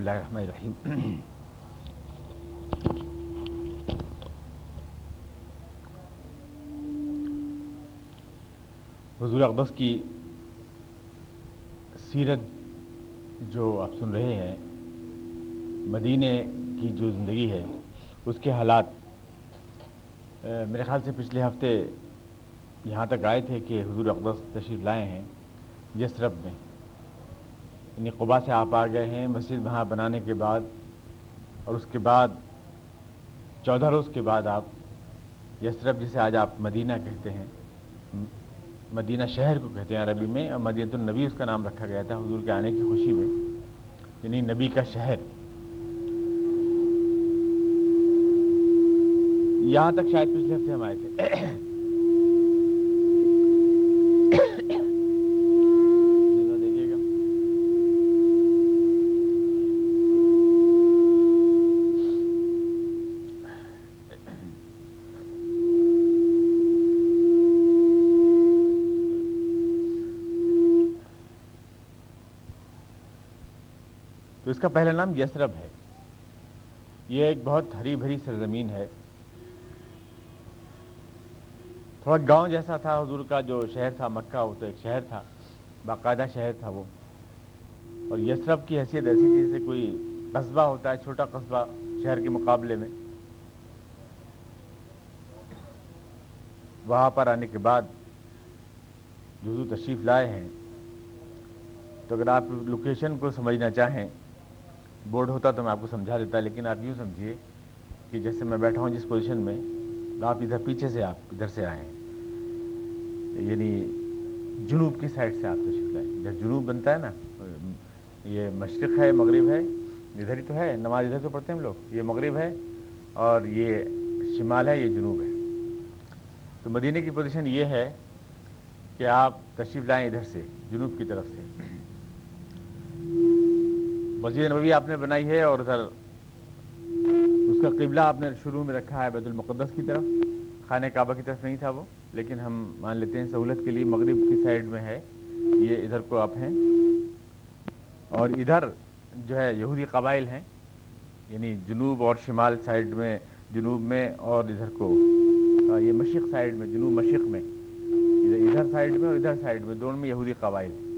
اللہ الرحمن الرحیم حضور اقدس کی سیرت جو آپ سن رہے ہیں، مدینہ کی جو زندگی ہے، اس کے حالات میرے خیال سے پچھلے ہفتے یہاں تک آئے تھے کہ حضور اقدس تشریف لائے ہیں یسرب میں۔ یعنی قبا سے آپ آ گئے ہیں، مسجد وہاں بنانے کے بعد، اور اس کے بعد، چودہ روز کے بعد آپ یسرب جسے آج آپ مدینہ کہتے ہیں، مدینہ شہر کو کہتے ہیں عربی میں، اور مدینہ النبی اس کا نام رکھا گیا تھا، حضور کے آنے کی خوشی میں یعنی نبی کا شہر۔ یہاں تک شاید پچھلے ہفتے ہم آئے تھے تو اس کا پہلا نام یسرب ہے۔ یہ ایک بہت ہری بھری سرزمین ہے۔ تھوڑا گاؤں جیسا تھا حضور کا، جو شہر تھا مکہ، وہ تو ایک شہر تھا، باقاعدہ شہر تھا وہ۔ اور یسرب کی حیثیت ایسی تھی جیسے کوئی قصبہ ہوتا ہے، چھوٹا قصبہ شہر کے مقابلے میں۔ وہاں پر آنے کے بعد جو تشریف لائے ہیں۔ تو اگر آپ لوکیشن کو سمجھنا چاہیں بورڈ ہوتا تو میں آپ کو سمجھا دیتا، لیکن آپ یوں سمجھیے کہ جیسے میں بیٹھا ہوں جس پوزیشن میں آپ ادھر پیچھے سے، آپ ادھر سے آئیں یعنی جنوب کی سائڈ سے آپ تشریف لائیں جب جنوب بنتا ہے نا، یہ مشرق ہے، مغرب ہے، ادھر ہی تو ہے، نماز ادھر تو پڑھتے ہیں ہم لوگ۔ یہ مغرب ہے اور یہ شمال ہے، یہ جنوب ہے۔ تو مدینہ کی پوزیشن یہ ہے کہ آپ تشریف لائیں ادھر سے، جنوب کی طرف سے۔ مسجد نبوی آپ نے بنائی ہے اور ادھر اس کا قبلہ آپ نے شروع میں رکھا ہے بیت المقدس کی طرف۔ خانہ کعبہ کی طرف نہیں تھا وہ، لیکن ہم مان لیتے ہیں سہولت کے لیے مغرب کی سائڈ میں ہے۔ یہ ادھر کو آپ ہیں۔ اور ادھر جو ہے یہودی قبائل ہیں یعنی جنوب اور شمال سائڈ میں، جنوب میں اور ادھر کو۔ یہ مشرق سائڈ میں، جنوب مشرق میں۔ ادھر سائڈ میں اور ادھر سائڈ میں، دونوں میں یہودی قبائل ہیں۔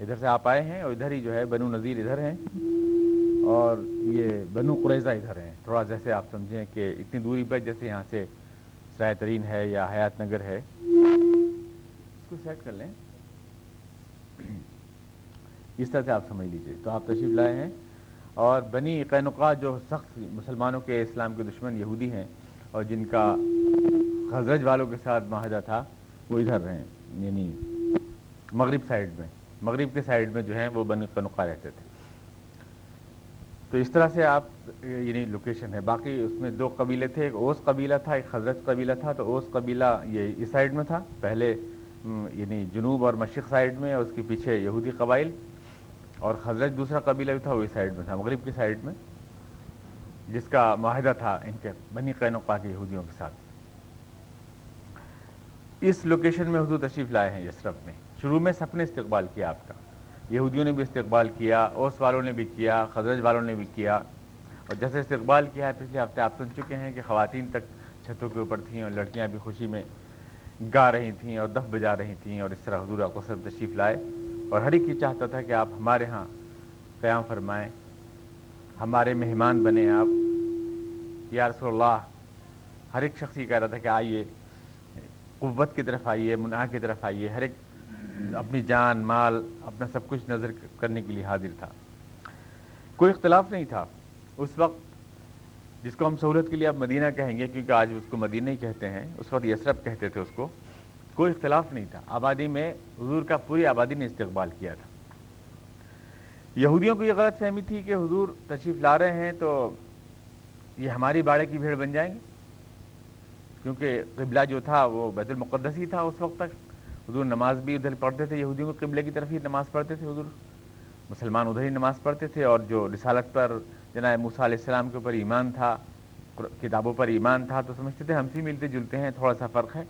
ادھر سے آپ آئے ہیں اور ادھر ہی جو ہے بنو نذیر ادھر ہیں اور یہ بنو قریضہ ادھر ہیں۔ تھوڑا جیسے آپ سمجھیں کہ اتنی دوری پر جیسے یہاں سے سرائے ترین ہے یا حیات نگر ہے۔ اس کو سیٹ کر لیں۔ اس طرح سے آپ سمجھ لیجیے۔ تو آپ تشریف لائے ہیں اور بنی قینقا جو سخت مسلمانوں کے اسلام کے دشمن یہودی ہیں اور جن کا خزرج والوں کے ساتھ معاہدہ تھا، وہ ادھر ہیں یعنی مغرب سائڈ میں۔ مغرب کے سائڈ میں جو ہیں وہ بنی قینقا رہتے تھے۔ تو اس طرح سے آپ یعنی لوکیشن ہے۔ باقی اس میں دو قبیلے تھے۔ ایک اوس قبیلہ تھا، ایک حضرت قبیلہ تھا۔ تو اوس قبیلہ یہ اس سائڈ میں تھا۔ پہلے یعنی جنوب اور مشرق سائڈ میں اور اس کے پیچھے یہودی قبائل۔ اور حضرت دوسرا قبیلہ بھی تھا، وہ اس سائڈ میں تھا، مغرب کی سائڈ میں۔ جس کا معاہدہ تھا ان کے بنی قینقا کے یہودیوں کے ساتھ۔ اس لوکیشن میں حضور تشریف لائے ہیں یسرف میں۔ شروع میں سب نے استقبال کیا آپ کا۔ یہودیوں نے بھی استقبال کیا، اوس والوں نے بھی کیا خزرج والوں نے بھی کیا۔ اور جیسے استقبال کیا ہے، پچھلے ہفتے آپ سن چکے ہیں کہ خواتین تک چھتوں کے اوپر تھیں اور لڑکیاں بھی خوشی میں گا رہی تھیں اور دف بجا رہی تھیں اور اس طرح حضور آپ کو سب تشریف لائے۔ اور ہر ایک یہ چاہتا تھا کہ آپ ہمارے ہاں قیام فرمائیں، ہمارے مہمان بنے آپ۔ یا رسول اللہ، ہر ایک شخص یہ کہہ رہا تھا کہ آئیے، قوت کی طرف آئیے مناح کی طرف آئیے، ہر ایک اپنی جان، مال، اپنا سب کچھ نظر کرنے کے لیے حاضر تھا۔ کوئی اختلاف نہیں تھا۔ اس وقت جس کو ہم سہولت کے لیے اب مدینہ کہیں گے، کیونکہ آج اس کو مدینہ ہی کہتے ہیں، اس وقت یسرف کہتے تھے اس کو، کوئی اختلاف نہیں تھا۔ آبادی میں حضور کا پوری آبادی نے استقبال کیا تھا۔ یہودیوں کو یہ غلط فہمی تھی کہ حضور تشریف لا رہے ہیں تو یہ ہماری باڑے کی بھیڑ بن جائیں گے کیونکہ قبلہ جو تھا وہ بیت المقدس ہی تھا اس وقت تک۔ حضور نماز بھی ادھر پڑھتے تھے، یہودیوں کو قبلے کی طرف ہی نماز پڑھتے تھے حضور۔ مسلمان ادھر ہی نماز پڑھتے تھے اور جو رسالت پر جناب موسیٰ علیہ السلام کے اوپر ایمان تھا کتابوں پر ایمان تھا، تو سمجھتے تھے ہم سے ملتے جلتے ہیں، تھوڑا سا فرق ہے۔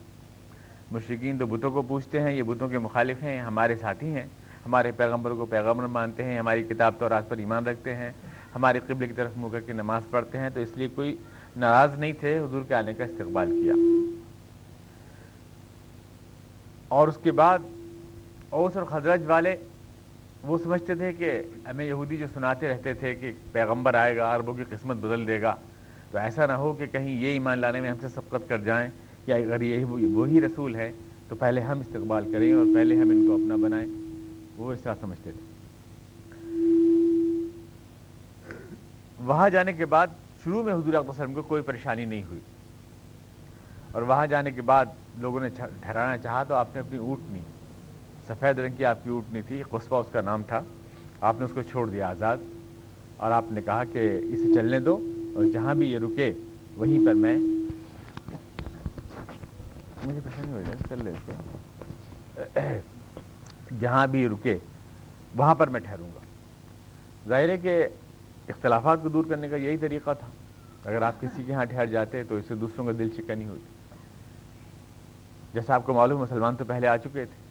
مشرقین تو بتوں کو پوچھتے ہیں، یہ بتوں کے مخالف ہیں، ہمارے ساتھی ہیں، ہمارے پیغمبر کو پیغمبر مانتے ہیں، ہماری کتاب تو رات پر ایمان رکھتے ہیں، ہمارے قبل کی طرف منہ کر کے نماز پڑھتے ہیں، تو اس لیے کوئی ناراض نہیں تھے، حضور کے آنے کا استقبال کیا۔ اور اس کے بعد اوس اور خدرج والے وہ سمجھتے تھے کہ ہمیں یہودی جو سناتے رہتے تھے کہ پیغمبر آئے گا، عربوں کی قسمت بدل دے گا، تو ایسا نہ ہو کہ کہیں یہ ایمان لانے میں ہم سے سبقت کر جائیں یا اگر یہی وہی رسول ہے تو پہلے ہم استقبال کریں اور پہلے ہم ان کو اپنا بنائیں۔ وہ اس طرح سمجھتے تھے۔ وہاں جانے کے بعد شروع میں حضور اقبال وسلم کو کوئی پریشانی نہیں ہوئی۔ اور وہاں جانے کے بعد لوگوں نے ٹھہرانا چاہا تو آپ نے اپنی اونٹنی سفید رنگ کی آپ کی اونٹنی تھی، قصبہ اس کا نام تھا۔ آپ نے اس کو چھوڑ دیا آزاد۔ اور آپ نے کہا کہ اسے چلنے دو اور جہاں بھی یہ رکے، وہیں پر میں مجھے پسند ہو جائے چل رہے جہاں بھی رکے، وہاں پر میں ٹھہروں گا۔ ظاہر ہے کہ اختلافات کو دور کرنے کا یہی طریقہ تھا۔ اگر آپ کسی کے ہاں ٹھہر جاتے تو اس سے دوسروں کا دل چکا نہیں ہوتی جیسا آپ کو معلوم مسلمان تو پہلے آ چکے تھے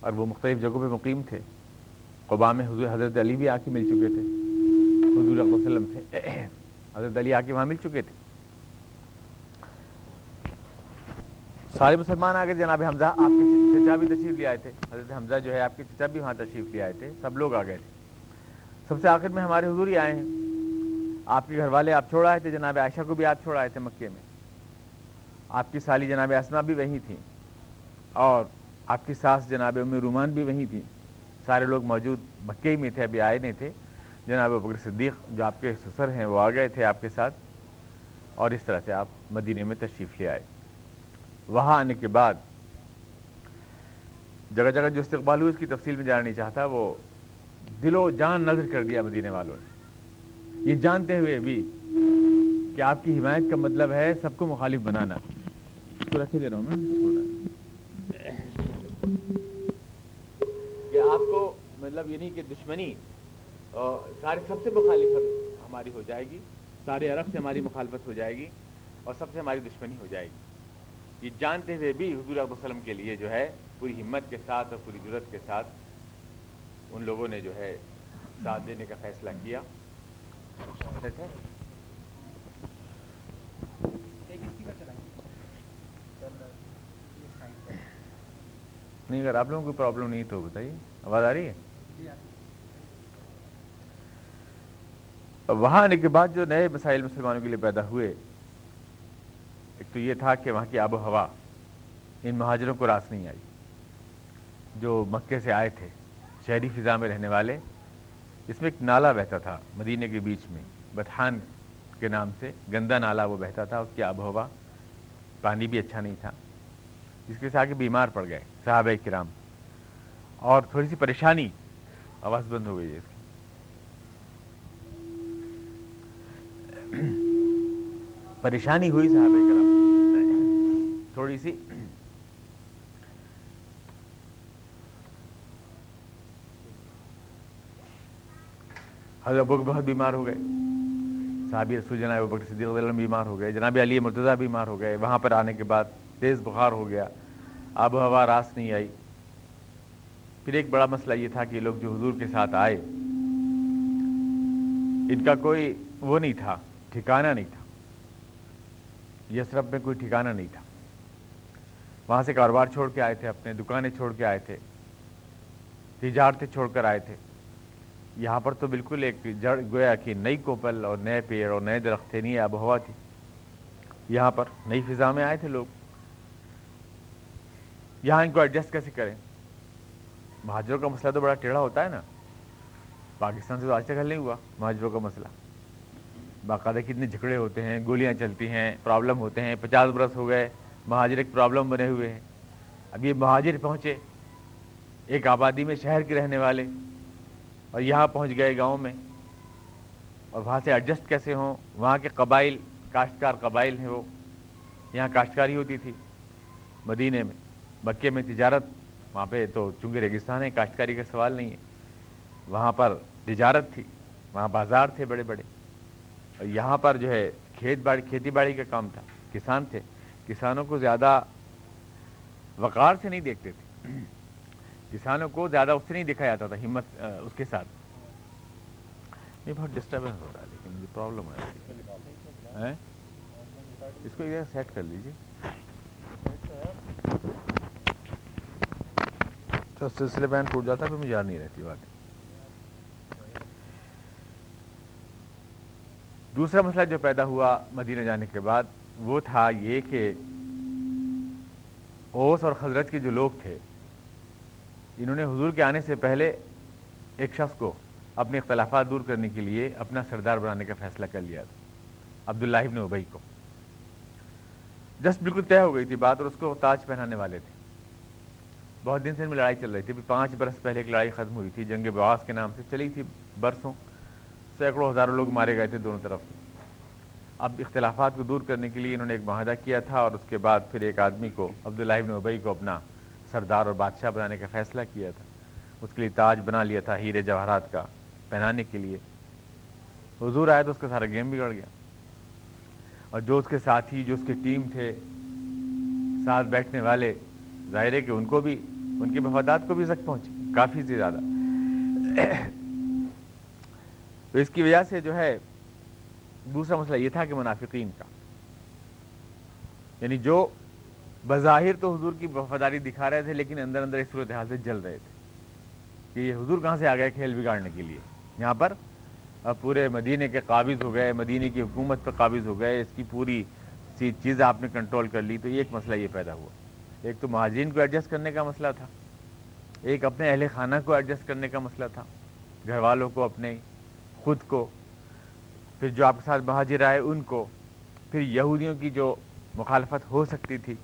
اور وہ مختلف جگہوں پہ مقیم تھے۔ قبا میں حضور حضرت علی بھی آ کے مل چکے تھے۔ حضور علیہ وسلم تھے۔ حضرت علی آ کے وہاں مل چکے تھے۔ سارے مسلمان آ گئے جناب حمزہ آپ کے چچا بھی تشریف لے آئے تھے۔ حضرت حمزہ جو ہے آپ کے چچا بھی وہاں تشریف لے آئے تھے۔ سب لوگ آ گئے تھے۔ سب سے آخر میں ہمارے حضور ہی آئے ہیں۔ آپ کے گھر والے آپ چھوڑ آئے تھے، جناب عائشہ کو بھی آپ چھوڑ آئے تھے مکے میں۔ آپ کی سالی جناب اسما بھی وہیں تھیں۔ اور آپ کی ساس جناب ام رومان بھی وہیں تھیں۔ سارے لوگ موجود مکے ہی میں تھے، ابھی آئے نہیں تھے۔ جناب بکر صدیق جو آپ کے سسر ہیں، وہ آ گئے تھے آپ کے ساتھ۔ اور اس طرح سے آپ مدینے میں تشریف لے آئے۔ وہاں آنے کے بعد جگہ جگہ جو استقبال ہوئی، اس کی تفصیل میں جانا نہیں چاہتا، وہ دل و جان نظر کر دیا مدینے والوں نے۔ یہ جانتے ہوئے بھی کہ آپ کی حمایت کا مطلب ہے سب کو مخالف بنانا۔ تو رکھے دے رہا ہوں کہ آپ کو مطلب یہ نہیں کہ دشمنی سارے سب سے مخالفت ہماری ہو جائے گی، سارے عرب سے ہماری مخالفت ہو جائے گی اور سب سے ہماری دشمنی ہو جائے گی۔ یہ جانتے ہوئے بھی حضور علیہ وسلم کے لیے جو ہے پوری ہمت کے ساتھ اور پوری ضرورت کے ساتھ ان لوگوں نے جو ہے ساتھ دینے کا فیصلہ کیا۔ نہیں، اگر آپ لوگوں کو پرابلم نہیں تو بتائیے۔ آواز آ رہی ہے؟ وہاں آنے کے بعد جو نئے مسائل مسلمانوں کے لیے پیدا ہوئے، ایک تو یہ تھا کہ وہاں کی آب و ہوا، ان مہاجروں کو راس نہیں آئی۔ جو مکے سے آئے تھے، شہری فضا میں رہنے والے، اس میں ایک نالا بہتا تھا مدینے کے بیچ میں بتحان کے نام سے گندا نالا وہ بہتا تھا، اس کی آب و ہوا، پانی بھی اچھا نہیں تھا۔ جس کے ساتھ بیمار پڑ گئے، صحابہ کرام۔ اور تھوڑی سی پریشانی۔ آواز بند ہو گئی ہے اس کی۔ پریشانی ہوئی صحابہ کرام۔ تھوڑی سی۔ حضرت بک بہت بیمار ہو گئے۔ صحابی رسول جناب بکر صدیق علیہ بیمار ہو گئے۔ جناب علی مرتضیٰ بیمار ہو گئے۔ وہاں پر آنے کے بعد تیز بخار ہو گیا۔ آب و ہوا راس نہیں آئی۔ پھر ایک بڑا مسئلہ یہ تھا کہ لوگ جو حضور کے ساتھ آئے، ان کا کوئی وہ نہیں تھا، ٹھکانہ نہیں تھا۔ یسرف میں کوئی ٹھکانہ نہیں تھا۔ وہاں سے کاروبار چھوڑ کے آئے تھے، اپنے دکانیں چھوڑ کے آئے تھے، تجارتیں چھوڑ کر آئے تھے۔ یہاں پر تو بالکل ایک جڑ گویا کہ نئی کوپل اور نئے پیڑ اور نئے درخت تھے نہیں آب و ہوا تھی۔ یہاں پر نئی فضا میں آئے تھے لوگ۔ یہاں ان کو ایڈجسٹ کیسے کریں؟ مہاجروں کا مسئلہ تو بڑا ٹیڑھا ہوتا ہے نا۔ پاکستان سے تو آج تک حل نہیں ہوا مہاجروں کا مسئلہ۔ باقاعدہ کتنے جھگڑے ہوتے ہیں، گولیاں چلتی ہیں، پرابلم ہوتے ہیں، پچاس برس ہو گئے، مہاجر ایک پرابلم بنے ہوئے ہیں۔ اب یہ مہاجر پہنچے، ایک آبادی میں شہر کے رہنے والے، اور یہاں پہنچ گئے گاؤں میں۔ اور وہاں سے ایڈجسٹ کیسے ہوں؟ وہاں کے قبائل، کاشتکار قبائل ہیں وہ۔ یہاں کاشتکاری ہوتی تھی مدینے میں، مکے میں تجارت وہاں پہ تو چونکہ ریگستان ہے کاشتکاری کا سوال نہیں ہے۔ وہاں پر تجارت تھی، وہاں بازار تھے بڑے بڑے۔ اور یہاں پر جو ہے کھیت باڑی، کھیتی باڑی کا کام تھا۔ کسان تھے۔ کسانوں کو زیادہ وقار سے نہیں دیکھتے تھے۔ کسانوں کو زیادہ اس سے نہیں دکھا جاتا تھا، ہمت اس کے ساتھ۔ یہ بہت ڈسٹربینس ہو رہا ہے مجھے پرابلم ہے۔ اس کو سیٹ کر لیجیے تو سلسلے بین ٹوٹ جاتا ہے، پھر مجھے یاد نہیں رہتی بات۔ دوسرا مسئلہ جو پیدا ہوا مدینہ جانے کے بعد، وہ تھا یہ کہ اوس اور حضرت کے جو لوگ تھے، انہوں نے حضور کے آنے سے پہلے ایک شخص کو اپنے اختلافات دور کرنے کے لیے اپنا سردار بنانے کا فیصلہ کر لیا تھا، عبداللہ ابن ابئی کو۔ جسٹ بالکل طے ہو گئی تھی بات اور اس کو تاج پہنانے والے تھے۔ بہت دن سے ان میں لڑائی چل رہی تھی۔ ابھی پانچ برس پہلے ایک لڑائی ختم ہوئی تھی۔ جنگ بواس کے نام سے چلی تھی برسوں۔ سینکڑوں ہزاروں لوگ مارے گئے تھے دونوں طرف۔ اب اختلافات کو دور کرنے کے لیے انہوں نے ایک معاہدہ کیا تھا اور اس کے بعد پھر ایک آدمی کو عبداللہ ابن ابئی کو اپنا سردار اور بادشاہ بنانے کا فیصلہ کیا تھا۔ اس کے لیے تاج بنا لیا تھا ہیرے جواہرات کا پہنانے کے لیے۔ حضور آیا تو اس کا سارا گیم بگڑ گیا۔ اور جو اس کے ساتھی، جو اس کے ٹیم تھے، ساتھ بیٹھنے والے ظاہر ہے کہ ان کو بھی، ان کے مفادات کو بھی زخ پہنچی، کافی سے زیادہ۔ تو اس کی وجہ سے جو ہے، دوسرا مسئلہ یہ تھا کہ منافقین کا۔ یعنی جو بظاہر تو حضور کی وفاداری دکھا رہے تھے، لیکن اندر اندر اس صورت حال سے جل رہے تھے۔ کہ یہ حضور کہاں سے آ گئے کھیل بگاڑنے کے لیے؟ یہاں پر اب پورے مدینے کے قابض ہو گئے مدینے کی حکومت پہ قابض ہو گئے، اس کی پوری چیز آپ نے کنٹرول کر لی، تو یہ ایک مسئلہ یہ پیدا ہوا۔ ایک تو مہاجرین کو ایڈجسٹ کرنے کا مسئلہ تھا، ایک اپنے اہل خانہ کو ایڈجسٹ کرنے کا مسئلہ تھا، گھر والوں کو، اپنے خود کو، پھر جو آپ کے ساتھ مہاجر آئے ان کو، پھر یہودیوں کی جو مخالفت ہو سکتی تھی،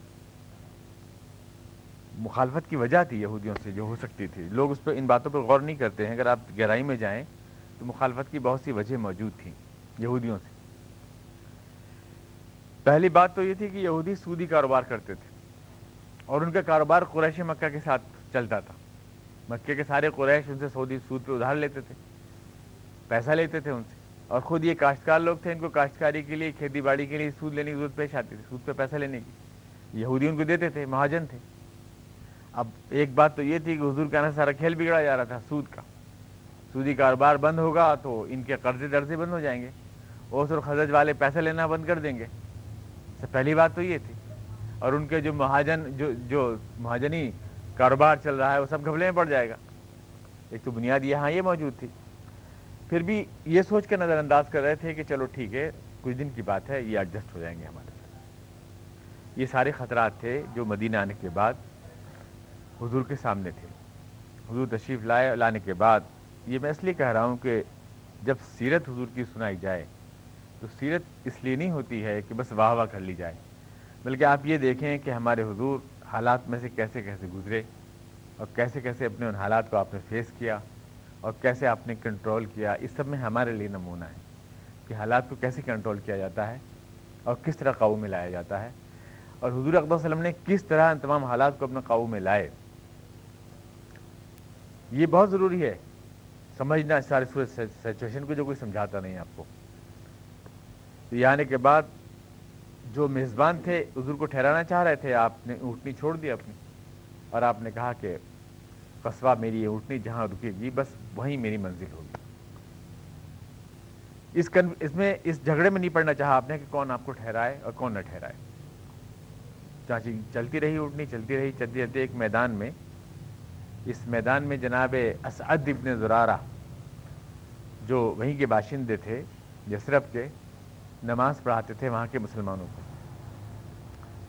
مخالفت کی وجہ تھی یہودیوں سے جو ہو سکتی تھی۔ لوگ اس پہ ان باتوں پر غور نہیں کرتے ہیں۔ اگر آپ گہرائی میں جائیں تو مخالفت کی بہت سی وجہ موجود تھیں یہودیوں سے۔ پہلی بات تو یہ تھی کہ یہودی سودی کاروبار کرتے تھے۔ اور ان کا کاروبار قریش مکہ کے ساتھ چلتا تھا۔ مکے کے سارے قریش ان سے سعودی سود پہ ادھار لیتے تھے، پیسہ لیتے تھے ان سے۔ اور خود یہ کاشتکار لوگ تھے، ان کو کاشتکاری کے لیے، کھیتی باڑی کے لیے سود لینے کی ضرورت پیش آتی تھی، سود پہ پیسہ لینے کی۔ یہودی ان کو دیتے تھے، مہاجن تھے۔ اب ایک بات تو یہ تھی کہ حضور کا سارا کھیل بگڑا جا رہا تھا سود کا۔ سودی کاروبار بند ہوگا تو ان کے قرضے درزے بند ہو جائیں گے۔ اوس اور خزج والے پیسے لینا بند کر دیں گے۔ پہلی بات تو یہ تھی۔ اور ان کے جو مہاجن جو جو مہاجنی کاروبار چل رہا ہے، وہ سب گھبلے میں پڑ جائے گا۔ ایک تو بنیاد یہاں یہ موجود تھی۔ پھر بھی یہ سوچ کے نظر انداز کر رہے تھے کہ چلو ٹھیک ہے، کچھ دن کی بات ہے، یہ ایڈجسٹ ہو جائیں گے ہمارے ساتھ۔ یہ سارے خطرات تھے جو مدینہ آنے کے بعد حضور کے سامنے تھے۔ حضور تشریف لائے، لانے کے بعد یہ میں اس لیے کہہ رہا ہوں کہ جب سیرت حضور کی سنائی جائے تو سیرت اس لیے نہیں ہوتی ہے کہ بس واہ واہ کر لی جائے۔ بلکہ آپ یہ دیکھیں کہ ہمارے حضور حالات میں سے کیسے کیسے گزرے اور کیسے کیسے اپنے ان حالات کو آپ نے فیس کیا اور کیسے آپ نے کنٹرول کیا، اس سب میں ہمارے لیے نمونہ ہے کہ حالات کو کیسے کنٹرول کیا جاتا ہے اور کس طرح قابو میں لایا جاتا ہے اور حضور اقبال وسلم نے کس طرح ان تمام حالات کو اپنے قابو میں لائے۔ یہ بہت ضروری ہے۔ سمجھنا سارے سچویشن کو جو کوئی سمجھاتا نہیں آپ کو۔ تو یہ آنے کے بعد جو میزبان تھے، حضور کو ٹھہرانا چاہ رہے تھے، آپ نے اونٹنی چھوڑ دی اپنی۔ اور آپ نے کہا کہ قصبہ میری یہ اونٹنی جہاں رکے گی، بس وہیں میری منزل ہوگی۔ اس کن، اس میں، اس جھگڑے میں نہیں پڑنا چاہا آپ نے کہ کون آپ کو ٹھہرائے اور کون نہ ٹھہرائے۔ چاچی، چلتی رہی اونٹنی، چلتی رہی، چلتی رہتی ایک میدان میں۔ اس میدان میں جناب اسعد ابن زرارہ، جو وہیں کے باشندے تھے، یسرف کے، نماز پڑھاتے تھے، وہاں کے مسلمانوں کو۔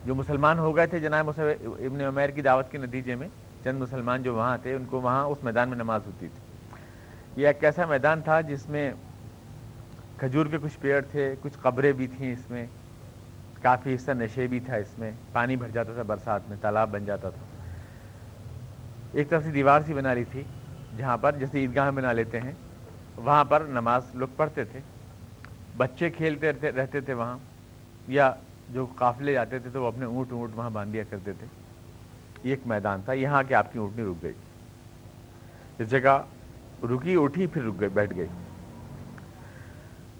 جو مسلمان ہو گئے تھے جناب ابن عمیر کی دعوت کے نتیجے میں، چند مسلمان جو وہاں تھے، ان کو وہاں اس میدان میں نماز ہوتی تھی۔ یہ ایک ایسا میدان تھا جس میں کھجور کے کچھ پیڑ تھے، کچھ قبریں بھی تھیں اس میں، کافی حصہ نشے بھی تھا اس میں، پانی بھر جاتا تھا برسات میں، تالاب بن جاتا تھا۔ ایک طرف سے دیوار سی بنا لی تھی، جہاں پر جیسے عیدگاہ بنا لیتے ہیں، وہاں پر نماز لوگ پڑھتے تھے۔ بچے کھیلتے رہتے تھے وہاں، یا جو قافلے جاتے تھے تو وہ اپنے اونٹ اونٹ وہاں باندھ دیا کرتے تھے۔ یہ ایک میدان تھا، یہاں کے آپ کی اونٹنی رک گئی۔ اس جگہ رکی، اٹھی، پھر رک گئی، بیٹھ گئی۔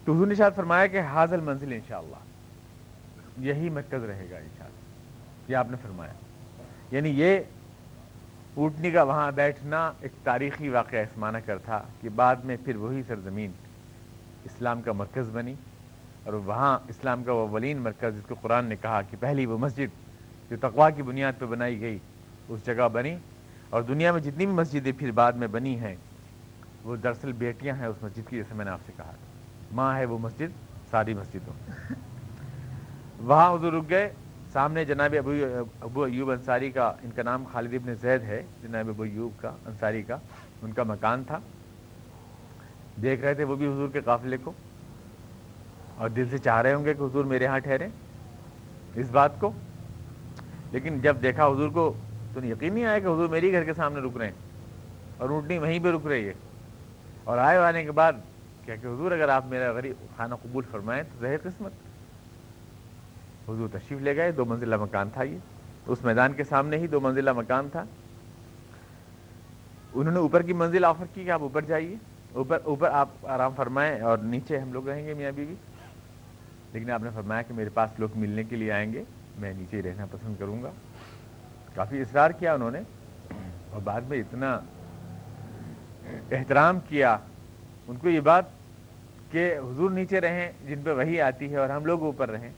تو حضور نے شاید فرمایا کہ حاضل منزل انشاءاللہ۔ یہی مرکز رہے گا انشاءاللہ۔ یہ آپ نے فرمایا۔ یعنی یہ اونٹنی کا وہاں بیٹھنا ایک تاریخی واقعہ اسمانہ کر تھا کہ بعد میں پھر وہی سرزمین اسلام کا مرکز بنی۔ اور وہاں اسلام کا وہ ولین مرکز جس کو قرآن نے کہا کہ پہلی وہ مسجد جو تقوا کی بنیاد پہ بنائی گئی، اس جگہ بنی اور دنیا میں جتنی بھی مسجدیں پھر بعد میں بنی ہیں، وہ دراصل بیٹیاں ہیں اس مسجد کی، جیسے میں نے آپ سے کہا ماں ہے وہ مسجد، ساری مسجدوں وہاں حضور رک گئے۔ سامنے جناب ابو ابو ایوب انصاری کا، ان کا نام خالد ابن زید ہے، جناب ابو ایوب کا، انصاری کا، ان کا مکان تھا۔ دیکھ رہے تھے، وہ بھی حضور کے قافلے کو۔ اور دل سے چاہ رہے ہوں گے کہ حضور میرے ہاں ٹھہرے اس بات کو۔ لیکن جب دیکھا حضور کو تو یقین نہیں آیا کہ حضور میری گھر کے سامنے رک رہے ہیں اور اونٹنی وہیں پہ رک رہی ہے۔ اور آئے آنے کے بعد کیا کہ حضور اگر آپ میرا غریب کھانا قبول فرمائیں تو ظہر قسمت۔ حضور تشریف لے گئے، دو منزلہ مکان تھا یہ۔ اس میدان کے سامنے ہی دو منزلہ مکان تھا۔ انہوں نے اوپر کی منزل آفر کی کہ آپ اوپر جائیے۔ اوپر اوپر آپ آرام فرمائیں اور نیچے ہم لوگ رہیں گے میاں بیوی۔ لیکن آپ نے فرمایا کہ میرے پاس لوگ ملنے کے لیے آئیں گے، میں نیچے ہی رہنا پسند کروں گا۔ کافی اصرار کیا انہوں نے اور بعد میں اتنا احترام کیا ان کو یہ بات کہ حضور نیچے رہیں، جن پہ وہی آتی ہے اور ہم لوگ اوپر رہیں۔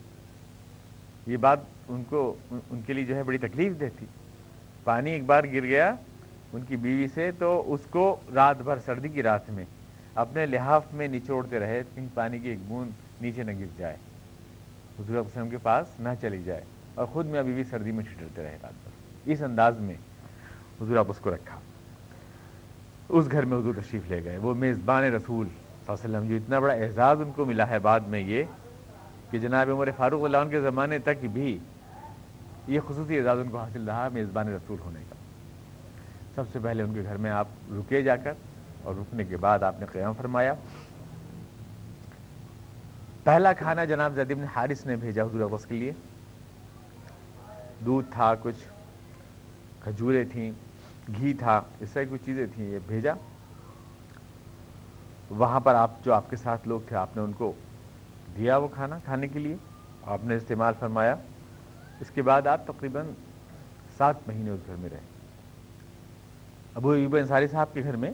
یہ بات ان کو، ان کے لیے جو ہے بڑی تکلیف دہ تھی پانی ایک بار گر گیا ان کی بیوی سے تو اس کو رات بھر سردی کی رات میں اپنے لحاف میں نچوڑتے رہے کہیں پانی کی ایک بوند نیچے نہ گر جائے۔ حضور وسلم کے پاس نہ چلی جائے۔ اور خود میں ابھی بھی سردی میں چھٹرتے رہے رات بھر۔ اس انداز میں حضور آپ اس کو رکھا۔ اس گھر میں حضور تشریف لے گئے۔ وہ میزبان رسول صلی اللہ علیہ وسلم جو اتنا بڑا اعزاز ان کو ملا ہے بعد میں یہ کہ جناب عمر فاروق اللہ عنہ کے زمانے تک بھی یہ خصوصی اعزاز ان کو حاصل رہا میزبان رسول ہونے کا۔ سب سے پہلے ان کے گھر میں آپ رکے جا کر اور رکنے کے بعد آپ نے قیام فرمایا۔ پہلا کھانا جناب زید بن حارث نے بھیجا حضور عباس کے لیے۔ دودھ تھا، کچھ کھجورے تھیں، گھی تھا، اس طرح کچھ چیزیں تھیں، یہ بھیجا۔ وہاں پر آپ جو آپ کے ساتھ لوگ تھے، آپ نے ان کو دیا وہ کھانا کھانے کے لیے۔ آپ نے استعمال فرمایا۔ اس کے بعد آپ تقریباً سات مہینے اس گھر میں رہے۔ ابو ایوب انصاری صاحب کے گھر میں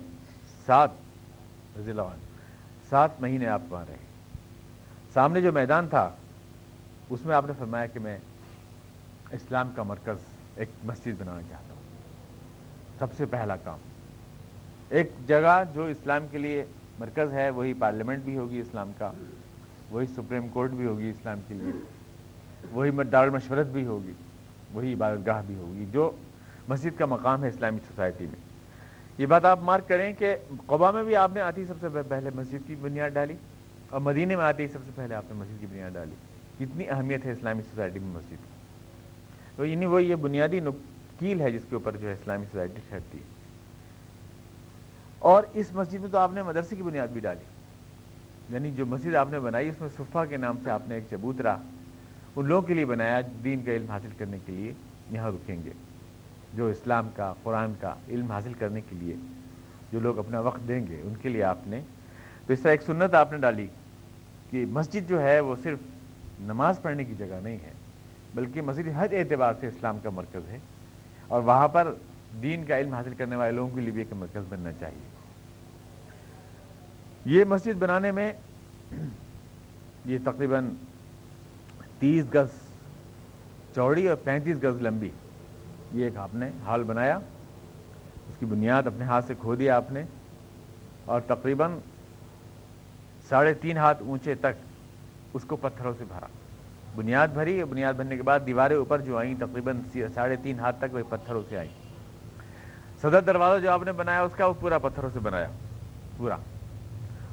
سات، رضی اللہ عنہ، سات مہینے آپ وہاں رہے۔ سامنے جو میدان تھا، اس میں آپ نے فرمایا کہ میں اسلام کا مرکز، ایک مسجد بنانا چاہتا ہوں۔ سب سے پہلا کام۔ ایک جگہ جو اسلام کے لیے مرکز ہے، وہی پارلیمنٹ بھی ہوگی اسلام کا، وہی سپریم کورٹ بھی ہوگی اسلام کے لیے، وہی دار مشورت بھی ہوگی، وہی عبادت گاہ بھی ہوگی، جو مسجد کا مقام ہے اسلامی سوسائٹی میں۔ یہ بات آپ مارک کریں کہ قبا میں بھی آپ نے آتی سب سے پہلے مسجد کی بنیاد ڈالی۔ اور مدینے میں آتے ہی سب سے پہلے آپ نے مسجد کی بنیاد ڈالی۔ کتنی اہمیت ہے اسلامی سوسائٹی میں مسجد کی؟ تو یعنی وہ یہ بنیادی نکیل ہے جس کے اوپر جو ہے اسلامی سوسائٹی ٹھہرتی ہے۔ اور اس مسجد میں تو آپ نے مدرسے کی بنیاد بھی ڈالی۔ یعنی جو مسجد آپ نے بنائی، اس میں صفحہ کے نام سے آپ نے ایک چبوترا ان لوگوں کے لیے بنایا، دین کا علم حاصل کرنے کے لیے یہاں رکیں گے۔ جو اسلام کا، قرآن کا علم حاصل کرنے کے لیے جو لوگ اپنا وقت دیں گے، ان کے لیے آپ نے تو اس طرح ایک سنت آپ نے ڈالی۔ کہ مسجد جو ہے وہ صرف نماز پڑھنے کی جگہ نہیں ہے، بلکہ مسجد ہر اعتبار سے اسلام کا مرکز ہے۔ اور وہاں پر دین کا علم حاصل کرنے والے لوگوں کے لیے بھی ایک مرکز بننا چاہیے۔ یہ مسجد بنانے میں یہ تقریباً تیس گز چوڑی اور پینتیس گز لمبی۔ یہ ایک آپ نے ہال بنایا۔ اس کی بنیاد اپنے ہاتھ سے کھو دیا آپ نے۔ اور تقریباً ساڑھے تین ہاتھ اونچے تک اس کو پتھروں سے بھرا۔ بنیاد بھری، بنیاد بھرنے کے بعد دیواریں اوپر جو آئیں، تقریباً ساڑھے تین ہاتھ تک وہ پتھروں سے آئیں۔ صدر دروازہ جو آپ نے بنایا، اس کا وہ پورا پتھروں سے بنایا۔ پورا۔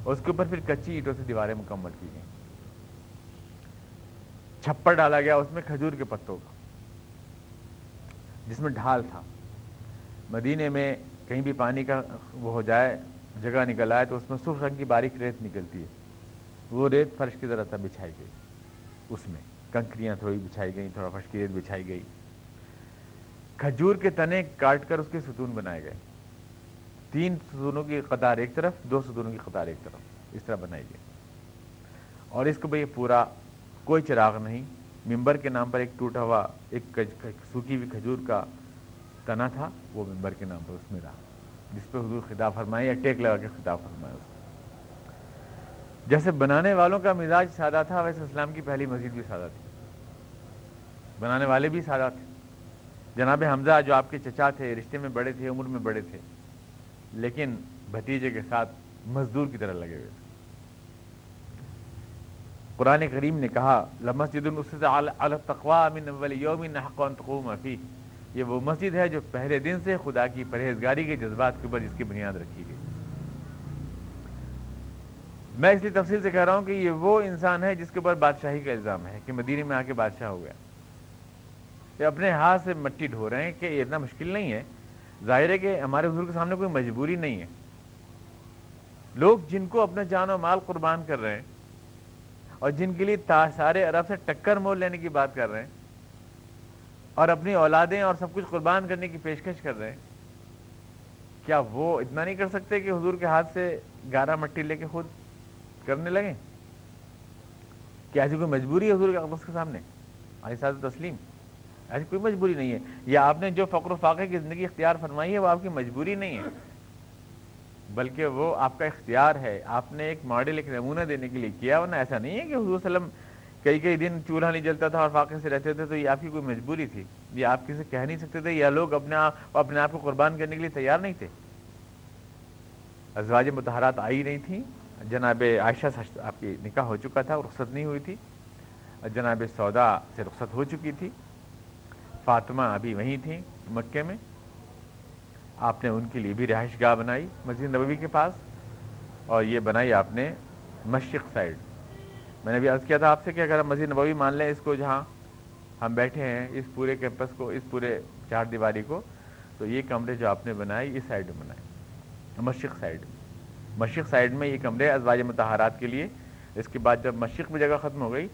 اور اس کے اوپر پھر کچی اینٹوں سے دیواریں مکمل کی گئیں۔ چھپر ڈالا گیا اس میں کھجور کے پتوں کا جس میں ڈھال تھا۔ مدینے میں کہیں بھی پانی کا وہ ہو جائے جگہ نکل آئے تو اس میں سرخ رنگ کی باریک ریت نکلتی ہے۔ وہ ریت فرش کی طرح تھا، بچھائی گئی۔ اس میں کنکریاں تھوڑی بچھائی گئیں، تھوڑا فرش کی ریت بچھائی گئی۔ کھجور کے تنے کاٹ کر اس کے ستون بنائے گئے۔ تین ستونوں کی قطار ایک طرف، دو ستونوں کی قطار ایک طرف۔ اس طرح بنائی گئی۔ اور اس کو بھائی پورا کوئی چراغ نہیں، ممبر کے نام پر ایک ٹوٹا ہوا، ایک سوکھی ہوئی کھجور کا تنا تھا، وہ ممبر کے نام پر اس میں رہا۔ جس پہ حضور خطاب فرمائے یا ٹیک لگا کے خطاب فرمائے اس جیسے بنانے والوں کا مزاج سادہ تھا، ویسے اسلام کی پہلی مسجد بھی سادہ تھی۔ بنانے والے بھی سادہ تھے۔ جناب حمزہ جو آپ کے چچا تھے، رشتے میں بڑے تھے، عمر میں بڑے تھے، لیکن بھتیجے کے ساتھ مزدور کی طرح لگے ہوئے تھے۔ قرآن کریم نے کہا، لمسجد یہ وہ مسجد ہے جو پہلے دن سے خدا کی پرہیزگاری کے جذبات کے اوپر جس کی بنیاد رکھی گئی۔ میں اس لیے تفصیل سے کہہ رہا ہوں کہ یہ وہ انسان ہے جس کے اوپر بادشاہی کا الزام ہے کہ مدینے میں آ کے بادشاہ ہو گیا۔ یہ اپنے ہاتھ سے مٹی ڈھو رہے ہیں کہ یہ اتنا مشکل نہیں ہے۔ ظاہر ہے کہ ہمارے حضور کے سامنے کوئی مجبوری نہیں ہے۔ لوگ جن کو اپنا جان و مال قربان کر رہے ہیں اور جن کے لیے سارے عرب سے ٹکر مول لینے کی بات کر رہے ہیں اور اپنی اولادیں اور سب کچھ قربان کرنے کی پیشکش کر رہے ہیں۔ کیا وہ اتنا نہیں کر سکتے کہ حضور کے ہاتھ سے گارا مٹی لے کے خود کرنے لگیں؟ کیا ایسی کوئی مجبوری ہے حضور کے اقدس کے سامنے؟ ساتھ تسلیم ایسی کوئی مجبوری نہیں ہے۔ یا آپ نے جو فقر و فاقے کی زندگی اختیار فرمائی ہے، وہ آپ کی مجبوری نہیں ہے، بلکہ وہ آپ کا اختیار ہے۔ آپ نے ایک ماڈل، ایک نمونہ دینے کے لیے کیا، ورنہ ایسا نہیں ہے کہ حضور وسلم کئی کئی دن چولہا نہیں جلتا تھا اور فاقے سے رہتے تھے تو یہ آپ کی کوئی مجبوری تھی؟ یہ آپ کسی کہہ نہیں سکتے تھے یا لوگ اپنے آپ اپنے آپ کو قربان کرنے کے لیے تیار نہیں تھے؟ ازواج متحرات آئی نہیں تھیں جناب عائشہ سے آپ کی نکاح ہو چکا تھا، رخصت نہیں ہوئی تھی۔ جناب سودا سے رخصت ہو چکی تھی۔ فاطمہ ابھی وہیں تھیں مکے میں۔ آپ نے ان کے لیے بھی رہائش گاہ بنائی مسجد نبوی کے پاس اور یہ بنائی آپ نے مشرق سائڈ۔ میں نے بھی عرض کیا تھا آپ سے کہ اگر ہم مسجد نبوی مان لیں اس کو جہاں ہم بیٹھے ہیں، اس پورے کیمپس کو، اس پورے چار دیواری کو، تو یہ کمرے جو آپ نے بنائے، اس سائڈ میں بنائے، مشرق سائڈ میں۔ مشرق سائڈ میں یہ کمرے ازواج متحرات کے لیے، اس کے بعد جب مشرق میں جگہ ختم ہو گئی،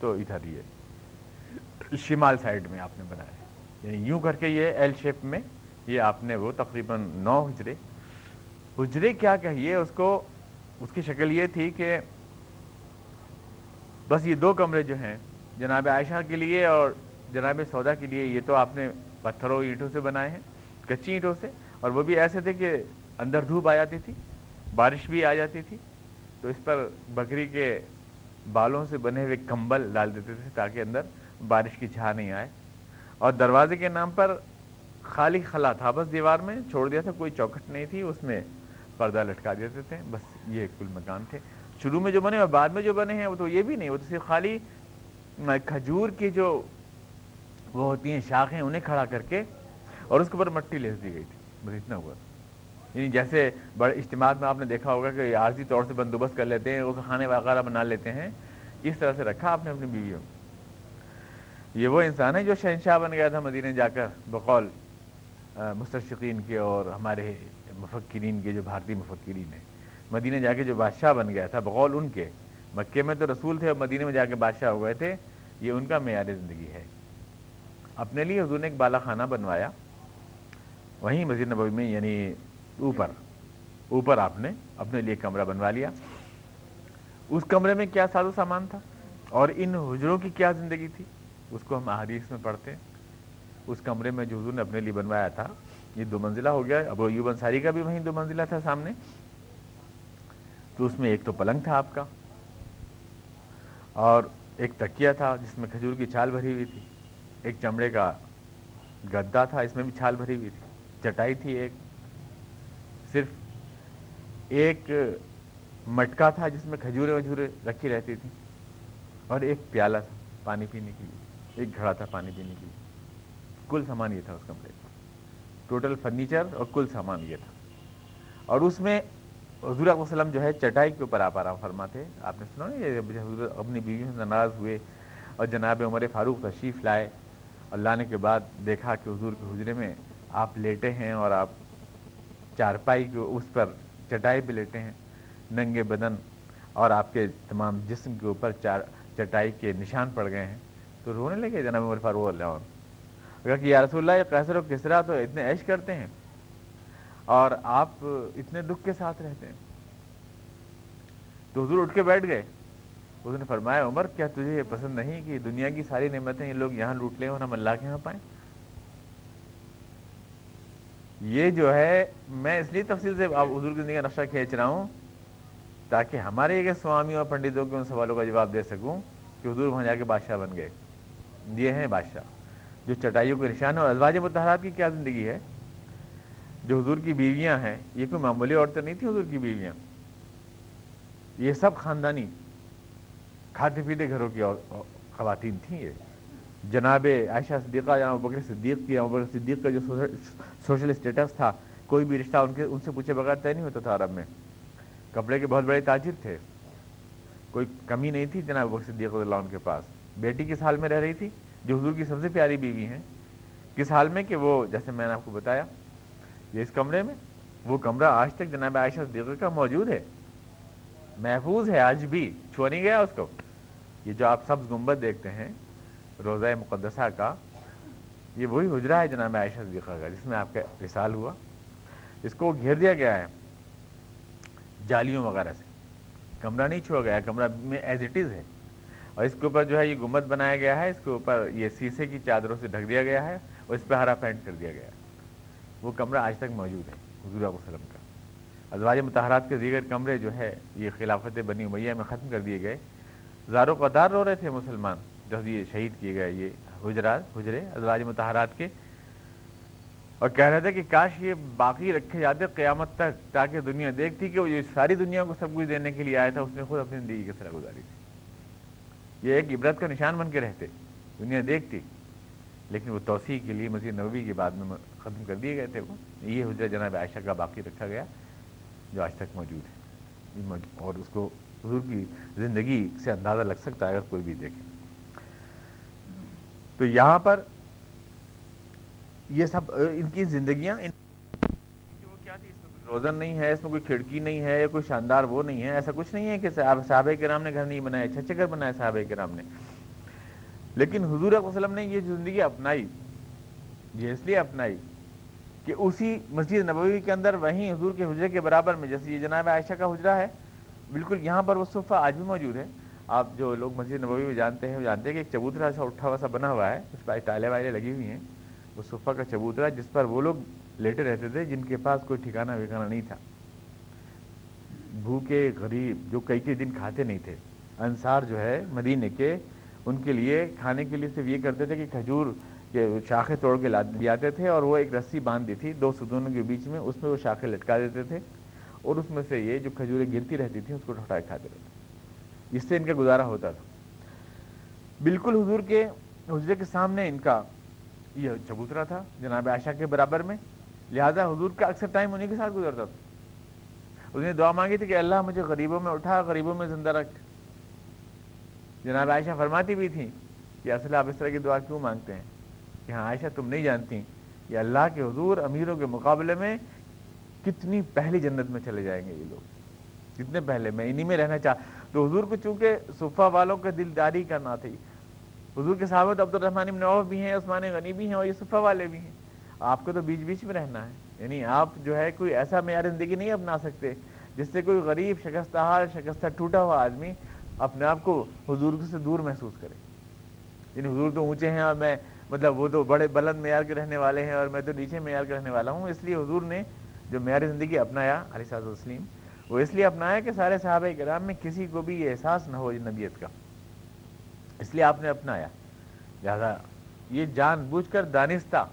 تو ادھر یہ شمال سائڈ میں آپ نے بنایا۔ یعنی یوں کر کے یہ ایل شیپ میں یہ آپ نے وہ تقریباً نو ہجرے۔ ہجرے کیا کہیے؟ اس کو، اس کی شکل یہ تھی کہ بس یہ دو کمرے جو ہیں، جناب عائشہ کے لیے اور جناب سودا کے لیے، یہ تو آپ نے پتھروں، اینٹوں سے بنائے ہیں، کچی اینٹوں سے۔ اور وہ بھی ایسے تھے کہ اندر دھوپ آ جاتی تھی، بارش بھی آ جاتی تھی۔ تو اس پر بکری کے بالوں سے بنے ہوئے کمبل ڈال دیتے تھے تاکہ اندر بارش کی چھا نہیں آئے۔ اور دروازے کے نام پر خالی خلا تھا، بس دیوار میں چھوڑ دیا تھا، کوئی چوکٹ نہیں تھی، اس میں پردہ لٹکا دیتے تھے، بس یہ کل مکان تھے۔ شروع میں جو بنے اور بعد میں جو بنے ہیں، وہ تو یہ بھی نہیں، وہ تو صرف خالی کھجور کی جو وہ ہوتی ہیں، شاخیں، انہیں کھڑا کر کے اور اس کے اوپر مٹی لیس دی گئی تھی، بس اتنا ہوا۔ یعنی جیسے بڑے اجتماع میں آپ نے دیکھا ہوگا کہ عارضی طور سے بندوبست کر لیتے ہیں، وہ کھانے وغیرہ بنا لیتے ہیں، اس طرح سے رکھا آپ نے اپنی بیویوں یہ وہ انسان ہے جو شہنشاہ بن گیا تھا مدینہ جا کر، بقول مستشقین کے اور ہمارے مفکرین کے، جو بھارتی مفکرین ہیں۔ مدینہ جا کے جو بادشاہ بن گیا تھا بقول ان کے۔ مکے میں تو رسول تھے اور مدینہ میں جا کے بادشاہ ہو گئے تھے، یہ ان کا معیار زندگی ہے۔ اپنے لیے حضور نے ایک بالا خانہ بنوایا، وہیں مسجد نبوی میں یعنی اوپر۔ اوپر آپ نے اپنے لیے کمرہ بنوا لیا۔ اس کمرے میں کیا ساز و سامان تھا؟ اور ان حجروں کی کیا زندگی تھی؟ اس کو ہم احادیث میں پڑھتے ہیں۔ اس کمرے میں جو حضور نے اپنے لیے بنوایا تھا، یہ دو منزلہ ہو گیا۔ ابو ایوب انصاری کا بھی وہیں دو منزلہ تھا سامنے۔ تو اس میں ایک تو پلنگ تھا آپ کا اور ایک تکیہ تھا جس میں کھجور کی چھال بھری ہوئی تھی، ایک چمڑے کا گدا تھا، اس میں بھی چھال بھری ہوئی تھی، چٹائی تھی ایک، صرف ایک مٹکا تھا جس میں کھجورے وجورے رکھی رہتی تھی اور ایک پیالہ تھا پانی پینے کے لیے، ایک گھڑا تھا پانی پینے کے لیے۔ کل سامان یہ تھا اس کمرے کا۔ ٹوٹل فرنیچر اور کل سامان یہ تھا۔ اور اس میں حضور وسلم جو ہے چٹائی کے اوپر آپ آرام فرماتے آپ نے سنا یہ حضور اپنی بیوی سے ناراض ہوئے اور جناب عمر فاروق تشریف لائے۔ اور لانے کے بعد دیکھا کہ حضور کے حجرے میں آپ لیٹے ہیں اور آپ چارپائی کو اس پر چٹائی پہ لیٹے ہیں، ننگے بدن اور آپ کے تمام جسم کے اوپر چار چٹائی کے نشان پڑ گئے ہیں۔ تو رونے لگے جناب عمر فاروق اللہ اگر کہ یا رسول اللہ، یہ قیصر و کسرا تو اتنے عیش کرتے ہیں۔ اور آپ اتنے دکھ کے ساتھ رہتے ہیں۔ تو حضور اٹھ کے بیٹھ گئے۔ اس نے فرمایا، عمر، کیا تجھے یہ پسند نہیں کہ دنیا کی ساری نعمتیں یہ لوگ یہاں لوٹ لیں اور ہم اللہ کے یہاں پائیں؟ یہ جو ہے، میں اس لیے تفصیل سے آپ حضور کی زندگی کا نقشہ کھینچ رہا ہوں تاکہ ہمارے یہ سوامی اور پنڈتوں کے ان سوالوں کا جواب دے سکوں کہ حضور وہاں جا کے بادشاہ بن گئے۔ یہ ہیں بادشاہ جو چٹائیوں کے نشان اور ازواج متحرات کی کیا زندگی ہے؟ جو حضور کی بیویاں ہیں، یہ کوئی معمولی عورتیں نہیں تھیں حضور کی بیویاں۔ یہ سب خاندانی، کھاتے پیتے گھروں کی خواتین تھیں یہ۔ جناب عائشہ صدیقہ یا بکر صدیق کی بکر صدیق کا جو سوشل اسٹیٹس تھا، کوئی بھی رشتہ ان کے، ان سے پوچھے بغیر طے نہیں ہوتا تھا عرب میں۔ کپڑے کے بہت بڑے تاجر تھے۔ کوئی کمی نہیں تھی جناب بکر صدیق اللہ ان کے پاس۔ بیٹی کس حال میں رہ رہی تھی؟ جو حضور کی سب سے پیاری بیوی ہیں۔ کس حال میں کہ وہ، جیسے میں نے آپ کو بتایا یہ اس کمرے میں؟ وہ کمرہ آج تک جناب عائشہ صدیقہ کا موجود ہے۔ محفوظ ہے، آج بھی۔ چھو نہیں گیا اس کو؟ یہ جو آپ سبز گنبد دیکھتے ہیں، روزہ مقدسہ کا، یہ وہی حجرہ ہے جناب عائشہ صدیقہ کا، جس میں آپ کا رسال ہوا۔ اس کو گھیر دیا گیا ہے جالیوں وغیرہ سے۔ کمرہ نہیں چھوڑا گیا، کمرہ میں ایز اٹ از ہے۔ اور اس کے اوپر جو ہے یہ گمت بنایا گیا ہے، اس کے اوپر یہ سیسے کی چادروں سے ڈھک دیا گیا ہے اور اس پہ ہرا پینٹ کر دیا گیا ہے۔ وہ کمرہ آج تک موجود ہے، حضور علیہ وسلم کا۔ ازواج متحرات کے دیگر کمرے جو ہے یہ خلافت بنی امیہ میں ختم کر دیے گئے۔ زاروں قدار رو رہے تھے مسلمان جب یہ شہید کیے گئے، یہ حجرات حجرے ازواج متحرات کے۔ اور کہہ رہے تھے کہ کاش یہ باقی رکھے جاتے قیامت تک، تاکہ دنیا دیکھتی کہ وہ یہ ساری دنیا کو سب کچھ دینے کے لیے آیا تھا، اس نے خود اپنی زندگی کی طرح گزاری تھی۔ یہ ایک عبرت کا نشان بن کے رہتے، دنیا دیکھتی، لیکن وہ توسیع کے لیے مسیح نبوی کے بعد میں ختم کر دیے گئے تھے وہ۔ یہ حجرہ جناب عائشہ کا باقی رکھا گیا، جو آج تک موجود ہے۔ اور اس کو حضور کی زندگی سے اندازہ لگ سکتا ہے اگر کوئی بھی دیکھے۔ تو یہاں پر یہ سب، ان کی زندگیاں روزن نہیں ہے، اس میں کوئی کھڑکی نہیں ہے کوئی شاندار وہ نہیں ہے، ایسا کچھ نہیں ہے کہ صحابہ کرام نے گھر نہیں بنایا چھچے گھر بنایا صحابہ کرام نے۔ لیکن حضور وسلم نے یہ زندگی اپنائی، یہ اس لیے اپنائی کہ اسی مسجد نبوی کے اندر وہیں حضور کے حجرے کے برابر میں، جیسے یہ جناب عائشہ کا حجرہ ہے، بالکل یہاں پر وہ صفحہ آج بھی موجود ہے۔ آپ جو لوگ مسجد نبوی میں جانتے ہیں، وہ جانتے ہیں کہ ایک چبوترا سا اٹھا ہوا سا بنا ہوا ہے، اس پہ ٹائلیں وائلیں لگی ہوئی ہیں۔ وہ صفحہ کا چبوترا جس پر وہ لوگ لیٹے رہتے تھے، جن کے پاس کوئی ٹھکانا وکانا نہیں تھا۔ بھوکے، غریب، جو کئی کئی دن کھاتے نہیں تھے۔ انصار جو ہے مدینے کے، ان کے لیے کھانے کے لیے صرف یہ کرتے تھے کہ کھجور کے شاخیں توڑ کے لے آتے تھے اور وہ ایک رسی باندھ دی تھی، دو ستونوں کے بیچ میں، اس میں وہ شاخیں لٹکا دیتے تھے اور اس میں سے یہ جو کھجوریں گرتی رہتی تھیں، اس کو ٹھٹائے کھاتے رہتے اس سے ان کا گزارا ہوتا تھا۔ بالکل حضور کے حجرے کے سامنے ان کا یہ چبوترا تھا، جناب عائشہ کے برابر میں۔ لہذا حضور کا اکثر ٹائم انہیں کے ساتھ گزرتا تھا۔ اس نے دعا مانگی تھی کہ اللہ مجھے غریبوں میں اٹھا، غریبوں میں زندہ رکھ۔ جناب عائشہ فرماتی بھی تھی کہ اصل آپ اس طرح کی دعا کیوں مانگتے ہیں؟ کہ ہاں عائشہ تم نہیں جانتی۔ کہ اللہ کے حضور، امیروں کے مقابلے میں کتنی پہلی جنت میں چلے جائیں گے یہ لوگ۔ کتنے پہلے، میں انہی میں رہنا چاہ، تو حضور کو چونکہ صفحہ والوں کا دلداری کرنا تھی، حضور کے صحابت عبد الرحمان نوف بھی ہیں، عثمان غنی بھی ہیں اور یہ صفحہ والے بھی ہیں۔ آپ کو تو بیچ بیچ میں رہنا ہے۔ یعنی آپ جو ہے کوئی ایسا معیار زندگی نہیں اپنا سکتے جس سے کوئی غریب، شکستہ حال، شکستہ ٹوٹا ہوا آدمی اپنے آپ کو حضور سے دور محسوس کرے۔ یعنی حضور تو اونچے ہیں اور میں مطلب وہ تو بڑے بلند معیار کے رہنے والے ہیں اور میں تو نیچے معیار کے رہنے والا ہوں، اس لیے حضور نے جو معیاری زندگی اپنایا علی صاحب وسلیم وہ اس لیے اپنایا کہ سارے صحابہ کرام میں کسی کو بھی یہ احساس نہ ہو نبیت کا۔ اس لیے آپ نے اپنایا۔ لہٰذا یہ جان بوجھ کر دانستہ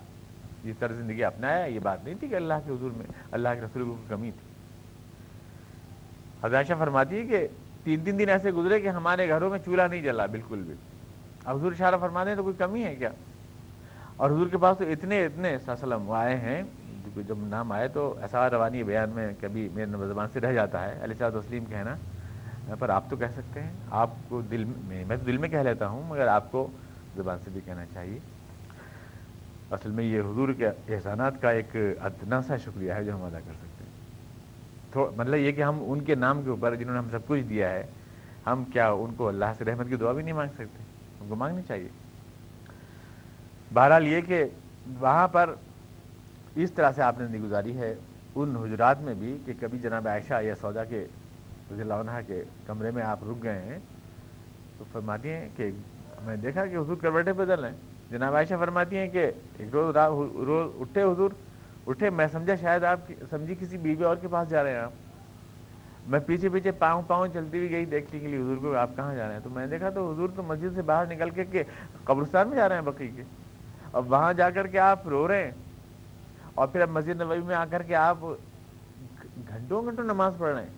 یہ طرز زندگی اپنایا، یہ بات نہیں تھی کہ اللہ کے حضور میں، اللہ کے رسول کو کمی تھی۔ حضرت فرماتی ہے کہ تین تین دن ایسے گزرے کہ ہمارے گھروں میں چولہا نہیں جلا، بالکل بھی۔ اب حضور اشارہ فرماتے ہیں تو کوئی کمی ہے کیا؟ اور حضور کے پاس تو اتنے اتنے سلم آئے ہیں، جب نام آئے تو ایسا روانی بیان میں کبھی میرے زبان سے رہ جاتا ہے علی صاحب تسلیم کہنا۔ پر آپ تو کہہ سکتے ہیں، آپ کو دل میں میں تو دل میں کہہ لیتا ہوں، مگر آپ کو زبان سے بھی کہنا چاہیے۔ اصل میں یہ حضور کے احسانات کا ایک ادنا سا شکریہ ہے جو ہم ادا کر سکتے ہیں۔ تو مطلب یہ کہ ہم ان کے نام کے اوپر جنہوں نے ہم سب کچھ دیا ہے، ہم کیا ان کو اللہ سے رحمت کی دعا بھی نہیں مانگ سکتے؟ ہم کو مانگنی چاہیے۔ بہرحال یہ کہ وہاں پر اس طرح سے آپ نے زندگی گزاری ہے، ان حجرات میں بھی کہ کبھی جناب عائشہ یا سودا کے رضی اللہ عنہ کے کمرے میں آپ رک گئے ہیں، تو فرماتی ہیں کہ میں نے دیکھا کہ حضور کروٹے بدل ہیں۔ جناب عائشہ فرماتی ہیں کہ ایک روز روز اٹھے حضور، اٹھے، میں سمجھا شاید آپ سمجھی کسی بیوی اور کے پاس جا رہے ہیں آپ۔ میں پیچھے پیچھے پاؤں پاؤں چلتی ہوئی گئی دیکھنے کے لیے، حضور کو آپ کہاں جا رہے ہیں؟ تو میں نے دیکھا تو حضور تو مسجد سے باہر نکل کے کہ قبرستان میں جا رہے ہیں بقی کے۔ اور وہاں جا کر کے آپ رو رہے ہیں۔ اور پھر اب مسجد نبوی میں آ کر کے آپ گھنٹوں گھنٹوں نماز پڑھ رہے ہیں۔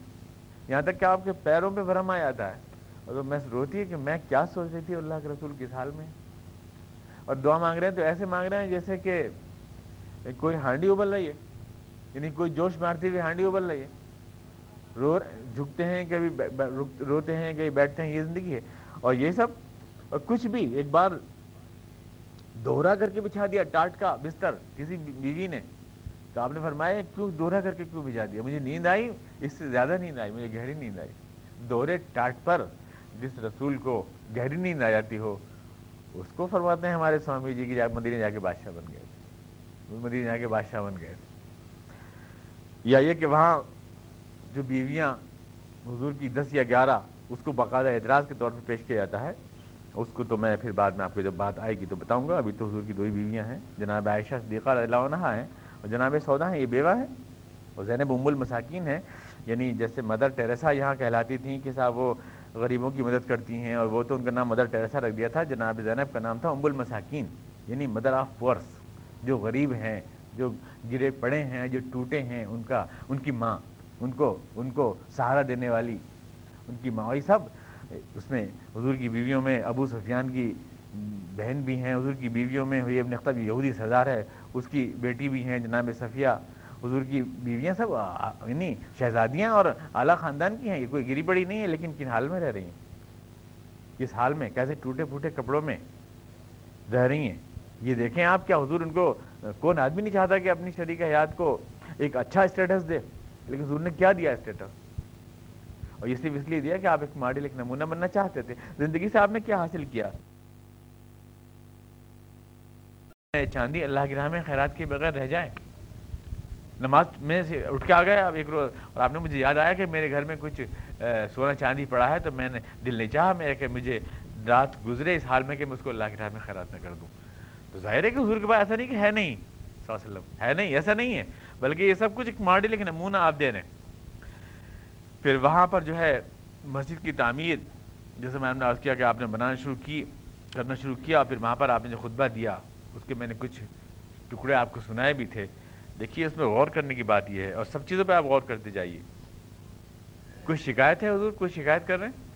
یہاں تک کہ آپ کے پیروں پہ بھرم آ جاتا ہے۔ اور تو میں روتی ہے کہ میں کیا سوچ رہی تھی اللہ کے رسول کس حال میں۔ اور دعا مانگ رہے ہیں تو ایسے مانگ رہے ہیں جیسے کہ کوئی ہانڈی ابل رہی ہے۔ یعنی کوئی جوش مارتی ہوئی ہانڈی ابل رہی ہے۔ رو جھکتے ہیں، کبھی روتے ہیں، کبھی بیٹھتے ہیں، یہ زندگی ہے۔ اور یہ سب، اور کچھ بھی، ایک بار دوہرا کر کے بچھا دیا ٹاٹ کا بستر، کسی بیوی نے۔ تو آپ نے فرمایا، کیوں دوہرا کر کے کیوں بچھا دیا؟ مجھے نیند آئی، اس سے زیادہ نیند آئی، مجھے گہری نیند آئی۔ دوہرے ٹاٹ پر جس رسول کو گہری نیند آ جاتی ہو، اس کو فرماتے ہیں ہمارے سوامی جی کی مدینے جا کے بادشاہ بن گئے۔ مدینے جا کے بادشاہ بن گئے۔ یا یہ کہ وہاں جو بیویاں، حضور کی دس یا گیارہ، اس کو باقاعدہ اعتراض کے طور پہ پیش کیا جاتا ہے۔ اس کو تو میں پھر بعد میں آپ کو جب بات آئے گی تو بتاؤں گا۔ ابھی تو حضور کی دو ہی بیویاں ہیں، جناب عائشہ صدیقہ رضی اللہ عنہ ہیں اور جناب سودا ہیں، یہ بیوہ ہے اور زینب ام المساکین ہیں۔ یعنی جیسے مدر ٹیریسا یہاں کہلاتی تھیں کہ صاحب وہ غریبوں کی مدد کرتی ہیں اور وہ تو ان کا نام مدر ٹیریسا رکھ دیا تھا، جناب زینب کا نام تھا ام المساکین۔ یعنی مدر آف پورس جو غریب ہیں، جو گرے پڑے ہیں، جو ٹوٹے ہیں، ان کا، ان کی ماں، ان کو ان کو سہارا دینے والی، ان کی ماں۔ وہی سب اس میں حضور کی بیویوں میں ابو سفیان کی بہن بھی ہیں، حضور کی بیویوں میں ہوئی ابن اختب یہودی سردار ہے، اس کی بیٹی بھی ہیں جناب صفیہ۔ حضور کی بیویاں سب یعنی شہزادیاں اور اعلیٰ خاندان کی ہیں، یہ کوئی گری پڑی نہیں ہے، لیکن کن حال میں رہ رہی ہیں؟ کس حال میں؟ کیسے ٹوٹے پھوٹے کپڑوں میں رہ رہی ہیں؟ یہ دیکھیں آپ کیا حضور ان کو، کون آدمی نہیں چاہتا کہ اپنی شریک حیات کو ایک اچھا اسٹیٹس دے؟ لیکن حضور نے کیا دیا اسٹیٹس اور یہ صرف اس لیے دیا کہ آپ ایک ماڈل، ایک نمونہ بننا چاہتے تھے۔ زندگی سے آپ نے کیا حاصل کیا؟ چاندی، اللہ کی راہ میں خیرات کے بغیر رہ جائیں۔ نماز میں سے اٹھ کے آ گیا اب ایک روز۔ اور آپ نے مجھے یاد آیا کہ میرے گھر میں کچھ سونا چاندی پڑا ہے تو میں نے دل نہیں چاہا۔ میرے کہ مجھے رات گزرے اس حال میں کہ میں اس کو اللہ کی راہ میں خیرات نہ کر دوں۔ تو ظاہر ہے کہ حضور کے پاس ایسا نہیں کہ ہے نہیں، صلی اللہ علیہ وسلم، ہے نہیں، ایسا نہیں ہے۔ بلکہ یہ سب کچھ ایک ماڈل، ایک نمونہ آپ دے رہے ہیں۔ پھر وہاں پر جو ہے مسجد کی تعمیر، جیسے میں نے عرض کیا کہ آپ نے بنانا شروع کی، کرنا شروع کیا، پھر وہاں پر آپ نے جو خطبہ دیا، اس کے میں نے کچھ ٹکڑے آپ کو سنائے بھی تھے۔ دیکھیے، اس میں غور کرنے کی بات یہ ہے، اور سب چیزوں پہ آپ غور کرتے جائیے۔ کوئی شکایت ہے حضور؟ کوئی شکایت کر رہے ہیں؟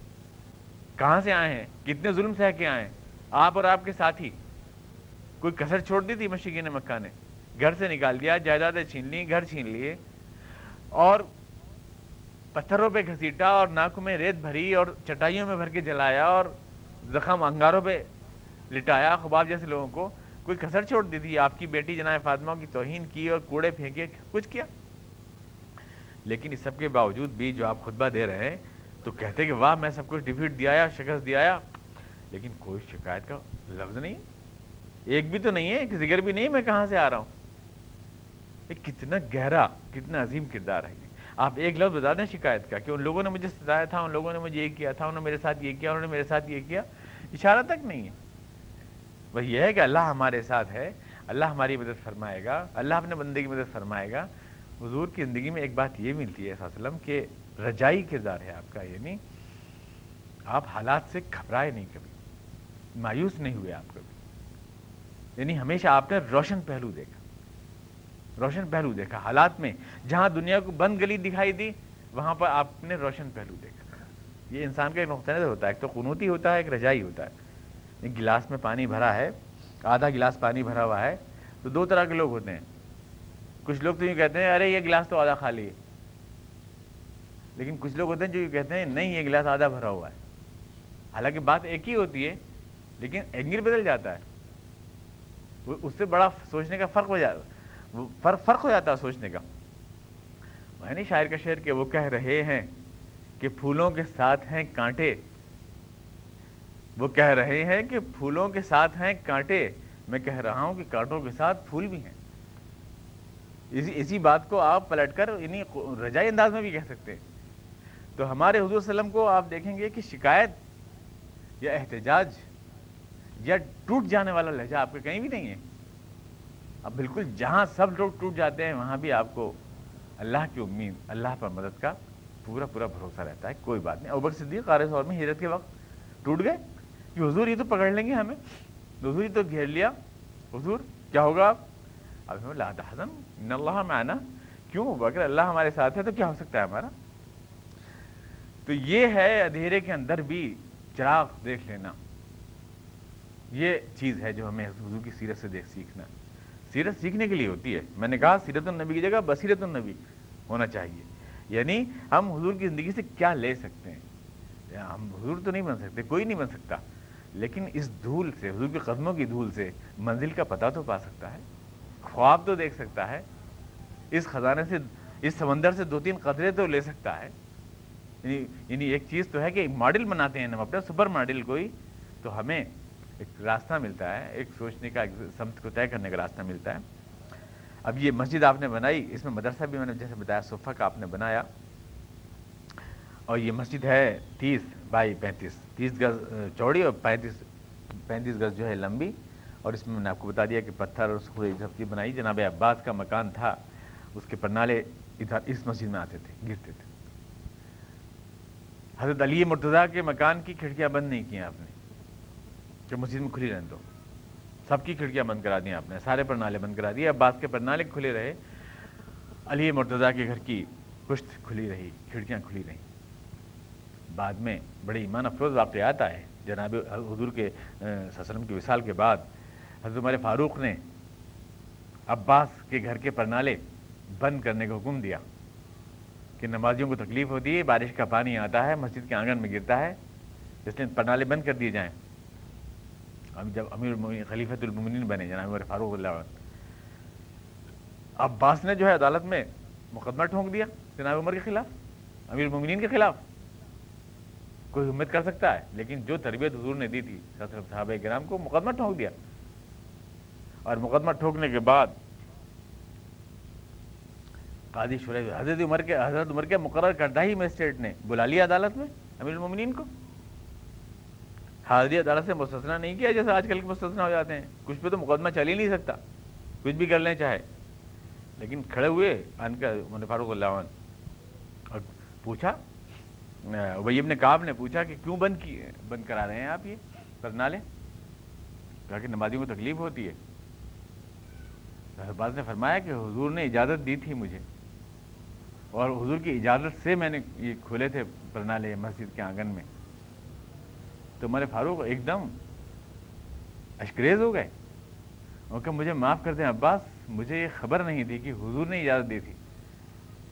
کہاں سے آئے ہیں؟ کتنے ظلم سہ کے آئے ہیں؟ آپ اور آپ کے ساتھی، کوئی کسر چھوڑ دی تھی مشکین مکہ نے؟ گھر سے نکال دیا، جائیدادیں چھین لی گھر چھین لیے، اور پتھروں پہ گھسیٹا اور ناکوں میں ریت بھری اور چٹائیوں میں بھر کے جلایا اور زخم انگاروں پہ لٹایا۔ خباب جیسے لوگوں کو کوئی کسر چھوڑ دی۔ تھی آپ کی بیٹی جناب فاطمہ کی توہین کی اور کوڑے پھینکے کچھ کیا؟ لیکن اس سب کے باوجود بھی جو آپ خطبہ دے رہے ہیں تو کہتے کہ واہ، میں سب کچھ ڈیفیٹ دیا شکست دیا لیکن کوئی شکایت کا لفظ نہیں۔ ایک بھی تو نہیں ہے، ایک ذکر بھی نہیں، میں کہاں سے آ رہا ہوں؟ کتنا گہرا، کتنا عظیم کردار ہے۔ آپ ایک لفظ بتا دیں شکایت کا کہ ان لوگوں نے مجھے ستایا تھا، ان لوگوں نے مجھے یہ کیا تھا، انہوں نے میرے ساتھ یہ کیا، انہوں نے میرے ساتھ یہ کیا، اشارہ تک نہیں ہے۔ وہ یہ ہے کہ اللہ ہمارے ساتھ ہے، اللہ ہماری مدد فرمائے گا، اللہ اپنے بندے کی مدد فرمائے گا۔ حضور کی زندگی میں ایک بات یہ ملتی ہے وسلم کہ رجائی کردار ہے آپ کا یعنی آپ حالات سے گھبرائے نہیں کبھی، مایوس نہیں ہوئے آپ کبھی۔ یعنی ہمیشہ آپ نے روشن پہلو دیکھا روشن پہلو دیکھا۔ حالات میں جہاں دنیا کو بند گلی دکھائی دی، وہاں پر آپ نے روشن پہلو دیکھا۔ یہ انسان کا ایک نقطۂ نظر ہوتا ہے، ایک تو قنوتی ہوتا ہے، ایک رجائی ہوتا ہے۔ ایک گلاس میں پانی بھرا ہے، آدھا گلاس پانی بھرا ہوا ہے، تو دو طرح کے لوگ ہوتے ہیں۔ کچھ لوگ تو یہ کہتے ہیں، ارے یہ گلاس تو آدھا خالی ہے۔ لیکن کچھ لوگ ہوتے ہیں جو یہ کہتے ہیں، نہیں، یہ گلاس آدھا بھرا ہوا ہے۔ حالانکہ بات ایک ہی ہوتی ہے، لیکن اینگل بدل جاتا ہے۔ اس سے بڑا سوچنے کا فرق ہو جاتا ہے۔ فرق فرق ہو جاتا ہے سوچنے کا۔ میں نہیں شاعر کا شعر کہ وہ کہہ رہے ہیں کہ پھولوں کے ساتھ ہیں کانٹے۔ وہ کہہ رہے ہیں کہ پھولوں کے ساتھ ہیں کانٹے۔ میں کہہ رہا ہوں کہ کانٹوں کے ساتھ پھول بھی ہیں۔ اسی اسی بات کو آپ پلٹ کر یعنی رجائی انداز میں بھی کہہ سکتے ہیں۔ تو ہمارے حضور وسلم کو آپ دیکھیں گے کہ شکایت یا احتجاج یا ٹوٹ جانے والا لہجہ آپ کے کہیں بھی نہیں ہے۔ اب بالکل جہاں سب لوگ ٹوٹ جاتے ہیں، وہاں بھی آپ کو اللہ کی امید، اللہ پر مدد کا پورا پورا بھروسہ رہتا ہے، کوئی بات نہیں۔ ابر صدیق قارث اور میں ہجرت کے وقت ٹوٹ گئے۔ کہ حضور یہ تو پکڑ لیں گے ہمیں۔ حضور یہ تو گھیر لیا۔ حضور، کیا ہوگا آپ؟ اب حسن اللہ میں آنا کیوں اگر اللہ ہمارے ساتھ ہے تو کیا ہو سکتا ہے ہمارا؟ تو یہ ہے اندھیرے کے اندر بھی چراغ دیکھ لینا۔ یہ چیز ہے جو ہمیں حضور کی سیرت سے دیکھ سیکھنا۔ سیرت سیکھنے کے لیے ہوتی ہے۔ میں نے کہا سیرت النبی کی جگہ بصیرت النبی ہونا چاہیے۔ یعنی ہم حضور کی زندگی سے کیا لے سکتے ہیں؟ ہم حضور تو نہیں بن سکتے، کوئی نہیں بن سکتا۔ لیکن اس دھول سے، حضور کے قدموں کی دھول سے منزل کا پتہ تو پا سکتا ہے، خواب تو دیکھ سکتا ہے۔ اس خزانے سے، اس سمندر سے دو تین قطرے تو لے سکتا ہے۔ یعنی یعنی ایک چیز تو ہے کہ ماڈل بناتے ہیں ہم، اپنا سپر ماڈل کوئی تو ہمیں ایک راستہ ملتا ہے، ایک سوچنے کا، ایک سمت کو طے کرنے کا راستہ ملتا ہے۔ اب یہ مسجد آپ نے بنائی، اس میں مدرسہ بھی میں نے جیسے بتایا صفحہ کا آپ نے بنایا۔ اور یہ مسجد ہے تیس بائی پینتیس، تیس گز، چوڑی اور پینتیس پینتیس گز جو ہے لمبی۔ اور اس میں میں نے آپ کو بتا دیا کہ پتھر اور سکھوڑی سب چیز بنائی، جناب عباس کا مکان تھا، اس کے پرنالے ادھر اس مسجد میں آتے تھے، گرتے تھے۔ حضرت علی مرتضیٰ کے مکان کی کھڑکیاں بند نہیں کی آپ نے۔ کہ مسجد میں کھلی رہنے دو۔ سب کی کھڑکیاں بند کرا دیں آپ نے، سارے پرنالے بند کرا دیے، عباس کے پرنالے کھلے رہے، علی مرتضیٰ کے گھر کی پشت کھلی رہی، کھڑکیاں کھلی رہیں بعد میں بڑے ایمان افروز واقعات آئے۔ جناب حضور کے سسلم کی وصال کے بعد حضرت عمر فاروق نے عباس کے گھر کے پرنالے بند کرنے کا حکم دیا کہ نمازیوں کو تکلیف ہوتی ہے، بارش کا پانی آتا ہے، مسجد کے آنگن میں گرتا ہے، اس لیے پرنالے بند کر دیے جائیں۔ جب امیر خلیفۃ المنین بنے جناب عمر فاروق اللہ عنہ عباس نے جو ہے عدالت میں مقدمہ ٹھونک دیا جناب عمر کے خلاف امیر المومنین کے خلاف کوئی امید کر سکتا ہے، لیکن جو تربیت حضور نے دی تھی صحابہ کرام کو مقدمہ ٹھونک دیا۔ اور مقدمہ ٹھوکنے کے بعد، قاضی شریف حضرت عمر کے حضرت عمر کے مقرر کردہ ہی مسٹریٹ نے بلا لیا عدالت میں، امیر المومنین کو۔ حاضری عدالت سے مستثنا نہیں کیا، جیسے آج کل کے مستثنا ہو جاتے ہیں۔ کچھ پہ تو مقدمہ چل ہی نہیں سکتا۔ کچھ بھی کر لیں چاہے۔ لیکن کھڑے ہوئے، ان کا فاروق اللہ عنہ۔ اور پوچھا ویب نے کہا نے پوچھا کہ کیوں بند کیے بند کرا رہے ہیں آپ یہ پرنالے؟ کہا کہ نمازیوں کو تکلیف ہوتی ہے۔ نے فرمایا کہ حضور نے اجازت دی تھی مجھے۔ اور حضور کی اجازت سے میں نے یہ کھولے تھے پرنالے مسجد کے آنگن میں۔ تو ہمارے فاروق ایک دم اشکریز ہو گئے۔ اور کہ مجھے معاف کر دیں عباس، مجھے یہ خبر نہیں تھی کہ حضور نے اجازت دی تھی،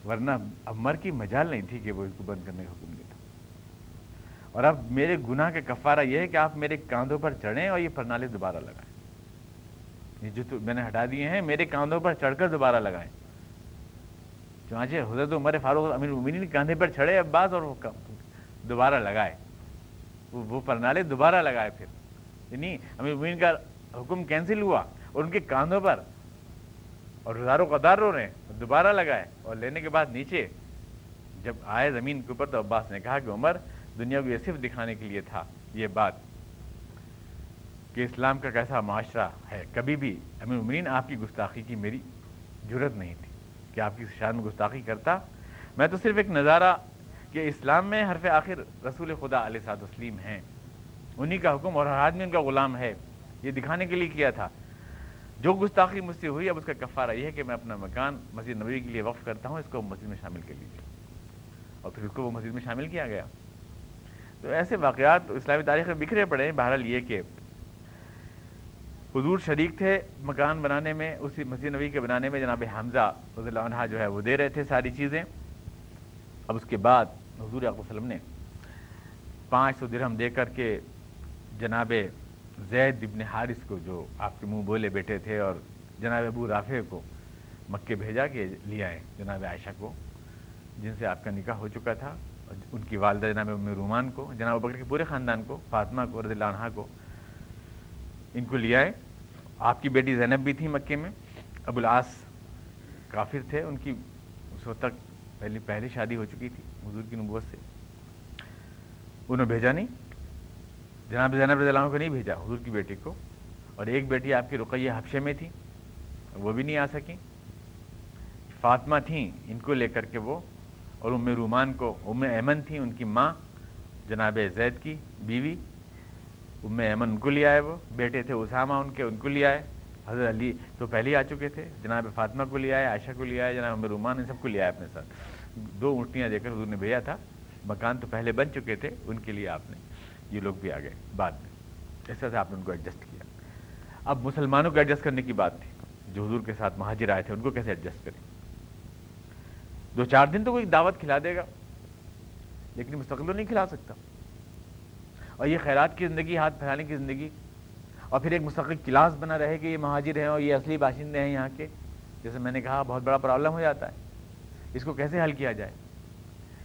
ورنہ عمر کی مجال نہیں تھی کہ وہ اس کو بند کرنے کا حکم دیتا۔ اور اب میرے گناہ کا کفارہ یہ ہے کہ آپ میرے کاندھوں پر چڑھیں اور یہ پرنالے دوبارہ لگائیں۔ یہ جو میں نے ہٹا دیے ہیں، میرے کاندھوں پر چڑھ کر دوبارہ لگائیں۔ چانچے حضرت عمر فاروق امیر امین کاندھے پر چڑھے عباس اور وہ دوبارہ لگائے۔ وہ پرنالے دوبارہ لگائے پھر۔ یعنی امیر امین کا حکم کینسل ہوا اور ان کے کاندھوں پر۔ اور ہزاروں قداروں نے دوبارہ لگائے۔ اور لینے کے بعد نیچے جب آئے زمین کے اوپر تو عباس نے کہا کہ عمر، دنیا کو یہ صرف دکھانے کے لیے تھا، یہ بات کہ اسلام کا کیسا معاشرہ ہے۔ کبھی بھی امیر امین آپ کی گستاخی کی میری ضرورت نہیں تھی کہ آپ کی شان میں گستاخی کرتا۔ میں تو صرف ایک نظارہ کہ اسلام میں حرف آخر رسول خدا علیہ سات وسلیم ہیں۔ انہی کا حکم اور ہر آدمی ان کا غلام ہے۔ یہ دکھانے کے لیے کیا تھا۔ جو گستاخی مجھ سے ہوئی، اب اس کا کفارہ یہ ہے کہ میں اپنا مکان مسجد نبوی کے لیے وقف کرتا ہوں، اس کو مسجد میں شامل کر لیجیے اور پھر اس کو وہ مسجد میں شامل کیا گیا۔ تو ایسے واقعات اسلامی تاریخ میں بکھرے پڑے ہیں۔ بہرحال یہ کہ حضور شریک تھے مکان بنانے میں، اسی مسجد نبی کے بنانے میں۔ جناب حمزہ رضی اللہ عنہ جو ہے وہ دے رہے تھے ساری چیزیں۔ اب اس کے بعد حضور وسلم نے پانچ سو درہم دے کر کے جناب زید ابن حارث کو جو آپ کے منہ بولے بیٹے تھے اور جناب ابو رافع کو مکے بھیجا کے لے آئے جناب عائشہ کو، جن سے آپ کا نکاح ہو چکا تھا ان کی والدہ جناب ام رومان کو، جناب بکر کے پورے خاندان کو، فاطمہ کو، رضی اللہ عنہ کو ان کو لے آئے۔ آپ کی بیٹی زینب بھی تھی مکے میں، ابو العاص کافر تھے، ان کی اس وقت تک پہلی پہلی شادی ہو چکی تھی حضور کی نبوت سے۔ انہوں بھیجا نہیں۔ جناب زینب رضی اللہ عنہ کو نہیں بھیجا، حضور کی بیٹی کو۔ اور ایک بیٹی آپ کی رقیہ حفشے میں تھی، وہ بھی نہیں آ سکیں۔ فاطمہ تھیں، ان کو لے کر کے وہ اور ام رومان کو، ام ایمن تھیں، ان کی ماں جناب زید کی بیوی۔ ام ایمن ان کو لے آئے وہ، بیٹے تھے اسامہ ان کے، ان کو لے آئے۔ حضرت علی تو پہلے ہی آ چکے تھے۔ جناب فاطمہ کو لے آئے، عائشہ کو لے آئے، جناب ام رومان، ان سب کو لے آئے اپنے ساتھ۔ دو اونٹیاں دے کر حضور نے بھیجا تھا۔ مکان تو پہلے بن چکے تھے، ان کے لیے آپ نے یہ لوگ بھی آ گئے بعد میں۔ اس طرح سے آپ نے ان کو ایڈجسٹ کیا۔ اب مسلمانوں کو ایڈجسٹ کرنے کی بات تھی۔ جو حضور کے ساتھ مہاجر آئے تھے، ان کو کیسے ایڈجسٹ کریں؟ دو چار دن تو کوئی دعوت کھلا دے گا، لیکن مستقل تو نہیں کھلا سکتا۔ اور یہ خیرات کی زندگی، ہاتھ پھیلانے کی زندگی۔ اور پھر ایک مستقل کلاس بنا رہے کہ یہ مہاجر ہیں اور یہ اصلی باشندے ہیں یہاں کے۔ جیسے میں نے کہا، بہت بڑا پرابلم ہو جاتا ہے۔ اس کو کیسے حل کیا جائے؟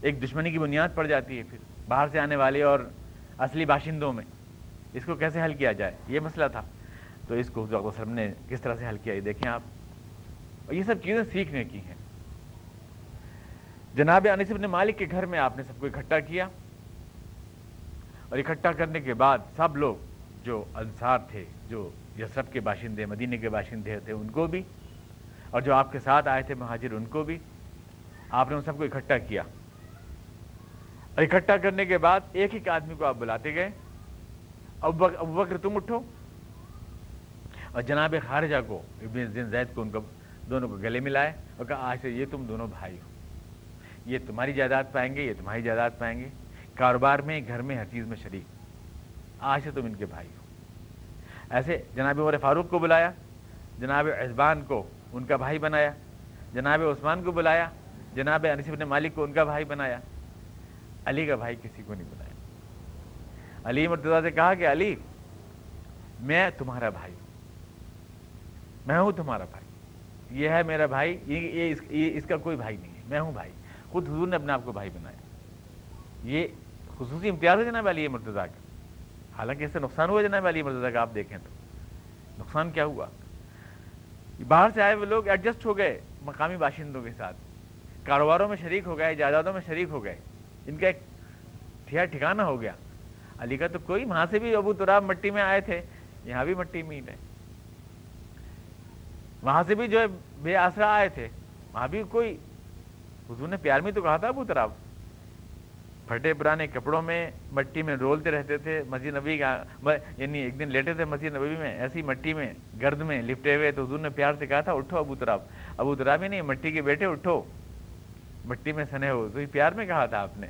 ایک دشمنی کی بنیاد پڑ جاتی ہے پھر، باہر سے آنے والے اور اصلی باشندوں میں۔ اس کو کیسے حل کیا جائے؟ یہ مسئلہ تھا۔ تو اس کو حضرت وسلم نے کس طرح سے حل کیا؟ یہ دیکھیں آپ۔ اور یہ سب چیزیں سیکھنے کی ہیں۔ جناب انس بن مالک کے گھر میں آپ نے سب کو اکٹھا کیا۔ اور اکٹھا کرنے کے بعد سب لوگ جو انصار تھے، جو یسرف کے باشندے مدینے کے باشندے تھے، ان کو بھی، اور جو آپ کے ساتھ آئے تھے مہاجر، ان کو بھی۔ آپ نے ان سب کو اکٹھا کیا۔ اور اکٹھا کرنے کے بعد ایک ایک آدمی کو آپ بلاتے گئے۔ اب وقت تم اٹھو۔ اور جناب خارجہ کو، ابن زید کو ان کو دونوں کو گلے ملائے اور کہا، آج سے یہ تم دونوں بھائی ہو۔ یہ تمہاری جائیداد پائیں گے، یہ تمہاری جائیداد پائیں گے۔ کاروبار میں، گھر میں، ہر چیز میں شریک۔ آج سے تم ان کے بھائی ہو۔ ایسے جناب عمر فاروق کو بلایا، جناب اعزبان کو ان کا بھائی بنایا، جناب عثمان کو بلایا جناب انصف نے مالک کو ان کا بھائی بنایا، علی کا بھائی کسی کو نہیں بنایا۔ علی مرتضیٰ سے کہا کہ علی، میں تمہارا بھائی ہوں۔ میں ہوں تمہارا بھائی۔ یہ ہے میرا بھائی، یہ اس کا کوئی بھائی نہیں ہے۔ میں ہوں بھائی۔ خود حضور نے اپنے آپ کو بھائی بنایا۔ یہ خصوصی امتیاز ہے جناب علی مرتضیٰ کا۔ حالانکہ اس سے نقصان ہوا جناب علی مرتضیٰ کا، آپ دیکھیں تو۔ نقصان کیا ہوا؟ باہر سے آئے وہ لوگ ایڈجسٹ ہو گئے مقامی باشندوں کے ساتھ۔ کاروباروں میں شریک ہو گئے، جائیدادوں میں شریک ہو گئے۔ ان کا ایک ٹھیا ٹھکانا ہو گیا۔ علی کا تو کوئی، وہاں سے بھی ابو تراب مٹی میں آئے تھے، یہاں بھی مٹی میں ہے۔ وہاں سے بھی جو ہے بے آسرا آئے تھے۔ وہاں بھی کوئی، حضور نے پیار میں تو کہا تھا ابو تراب۔ پھٹے پرانے کپڑوں میں مٹی میں رولتے رہتے تھے، مسجد نبی کا یعنی ایک دن لیٹے تھے مسجد نبی میں، ایسی مٹی میں گرد میں لپٹے ہوئے۔ تو حضور نے پیار سے کہا تھا، اٹھو ابو تراب۔ ابو تراب ہی نہیں، مٹی کے بیٹے، اٹھو۔ مٹی میں سنے ہو تو پیار میں کہا تھا آپ نے۔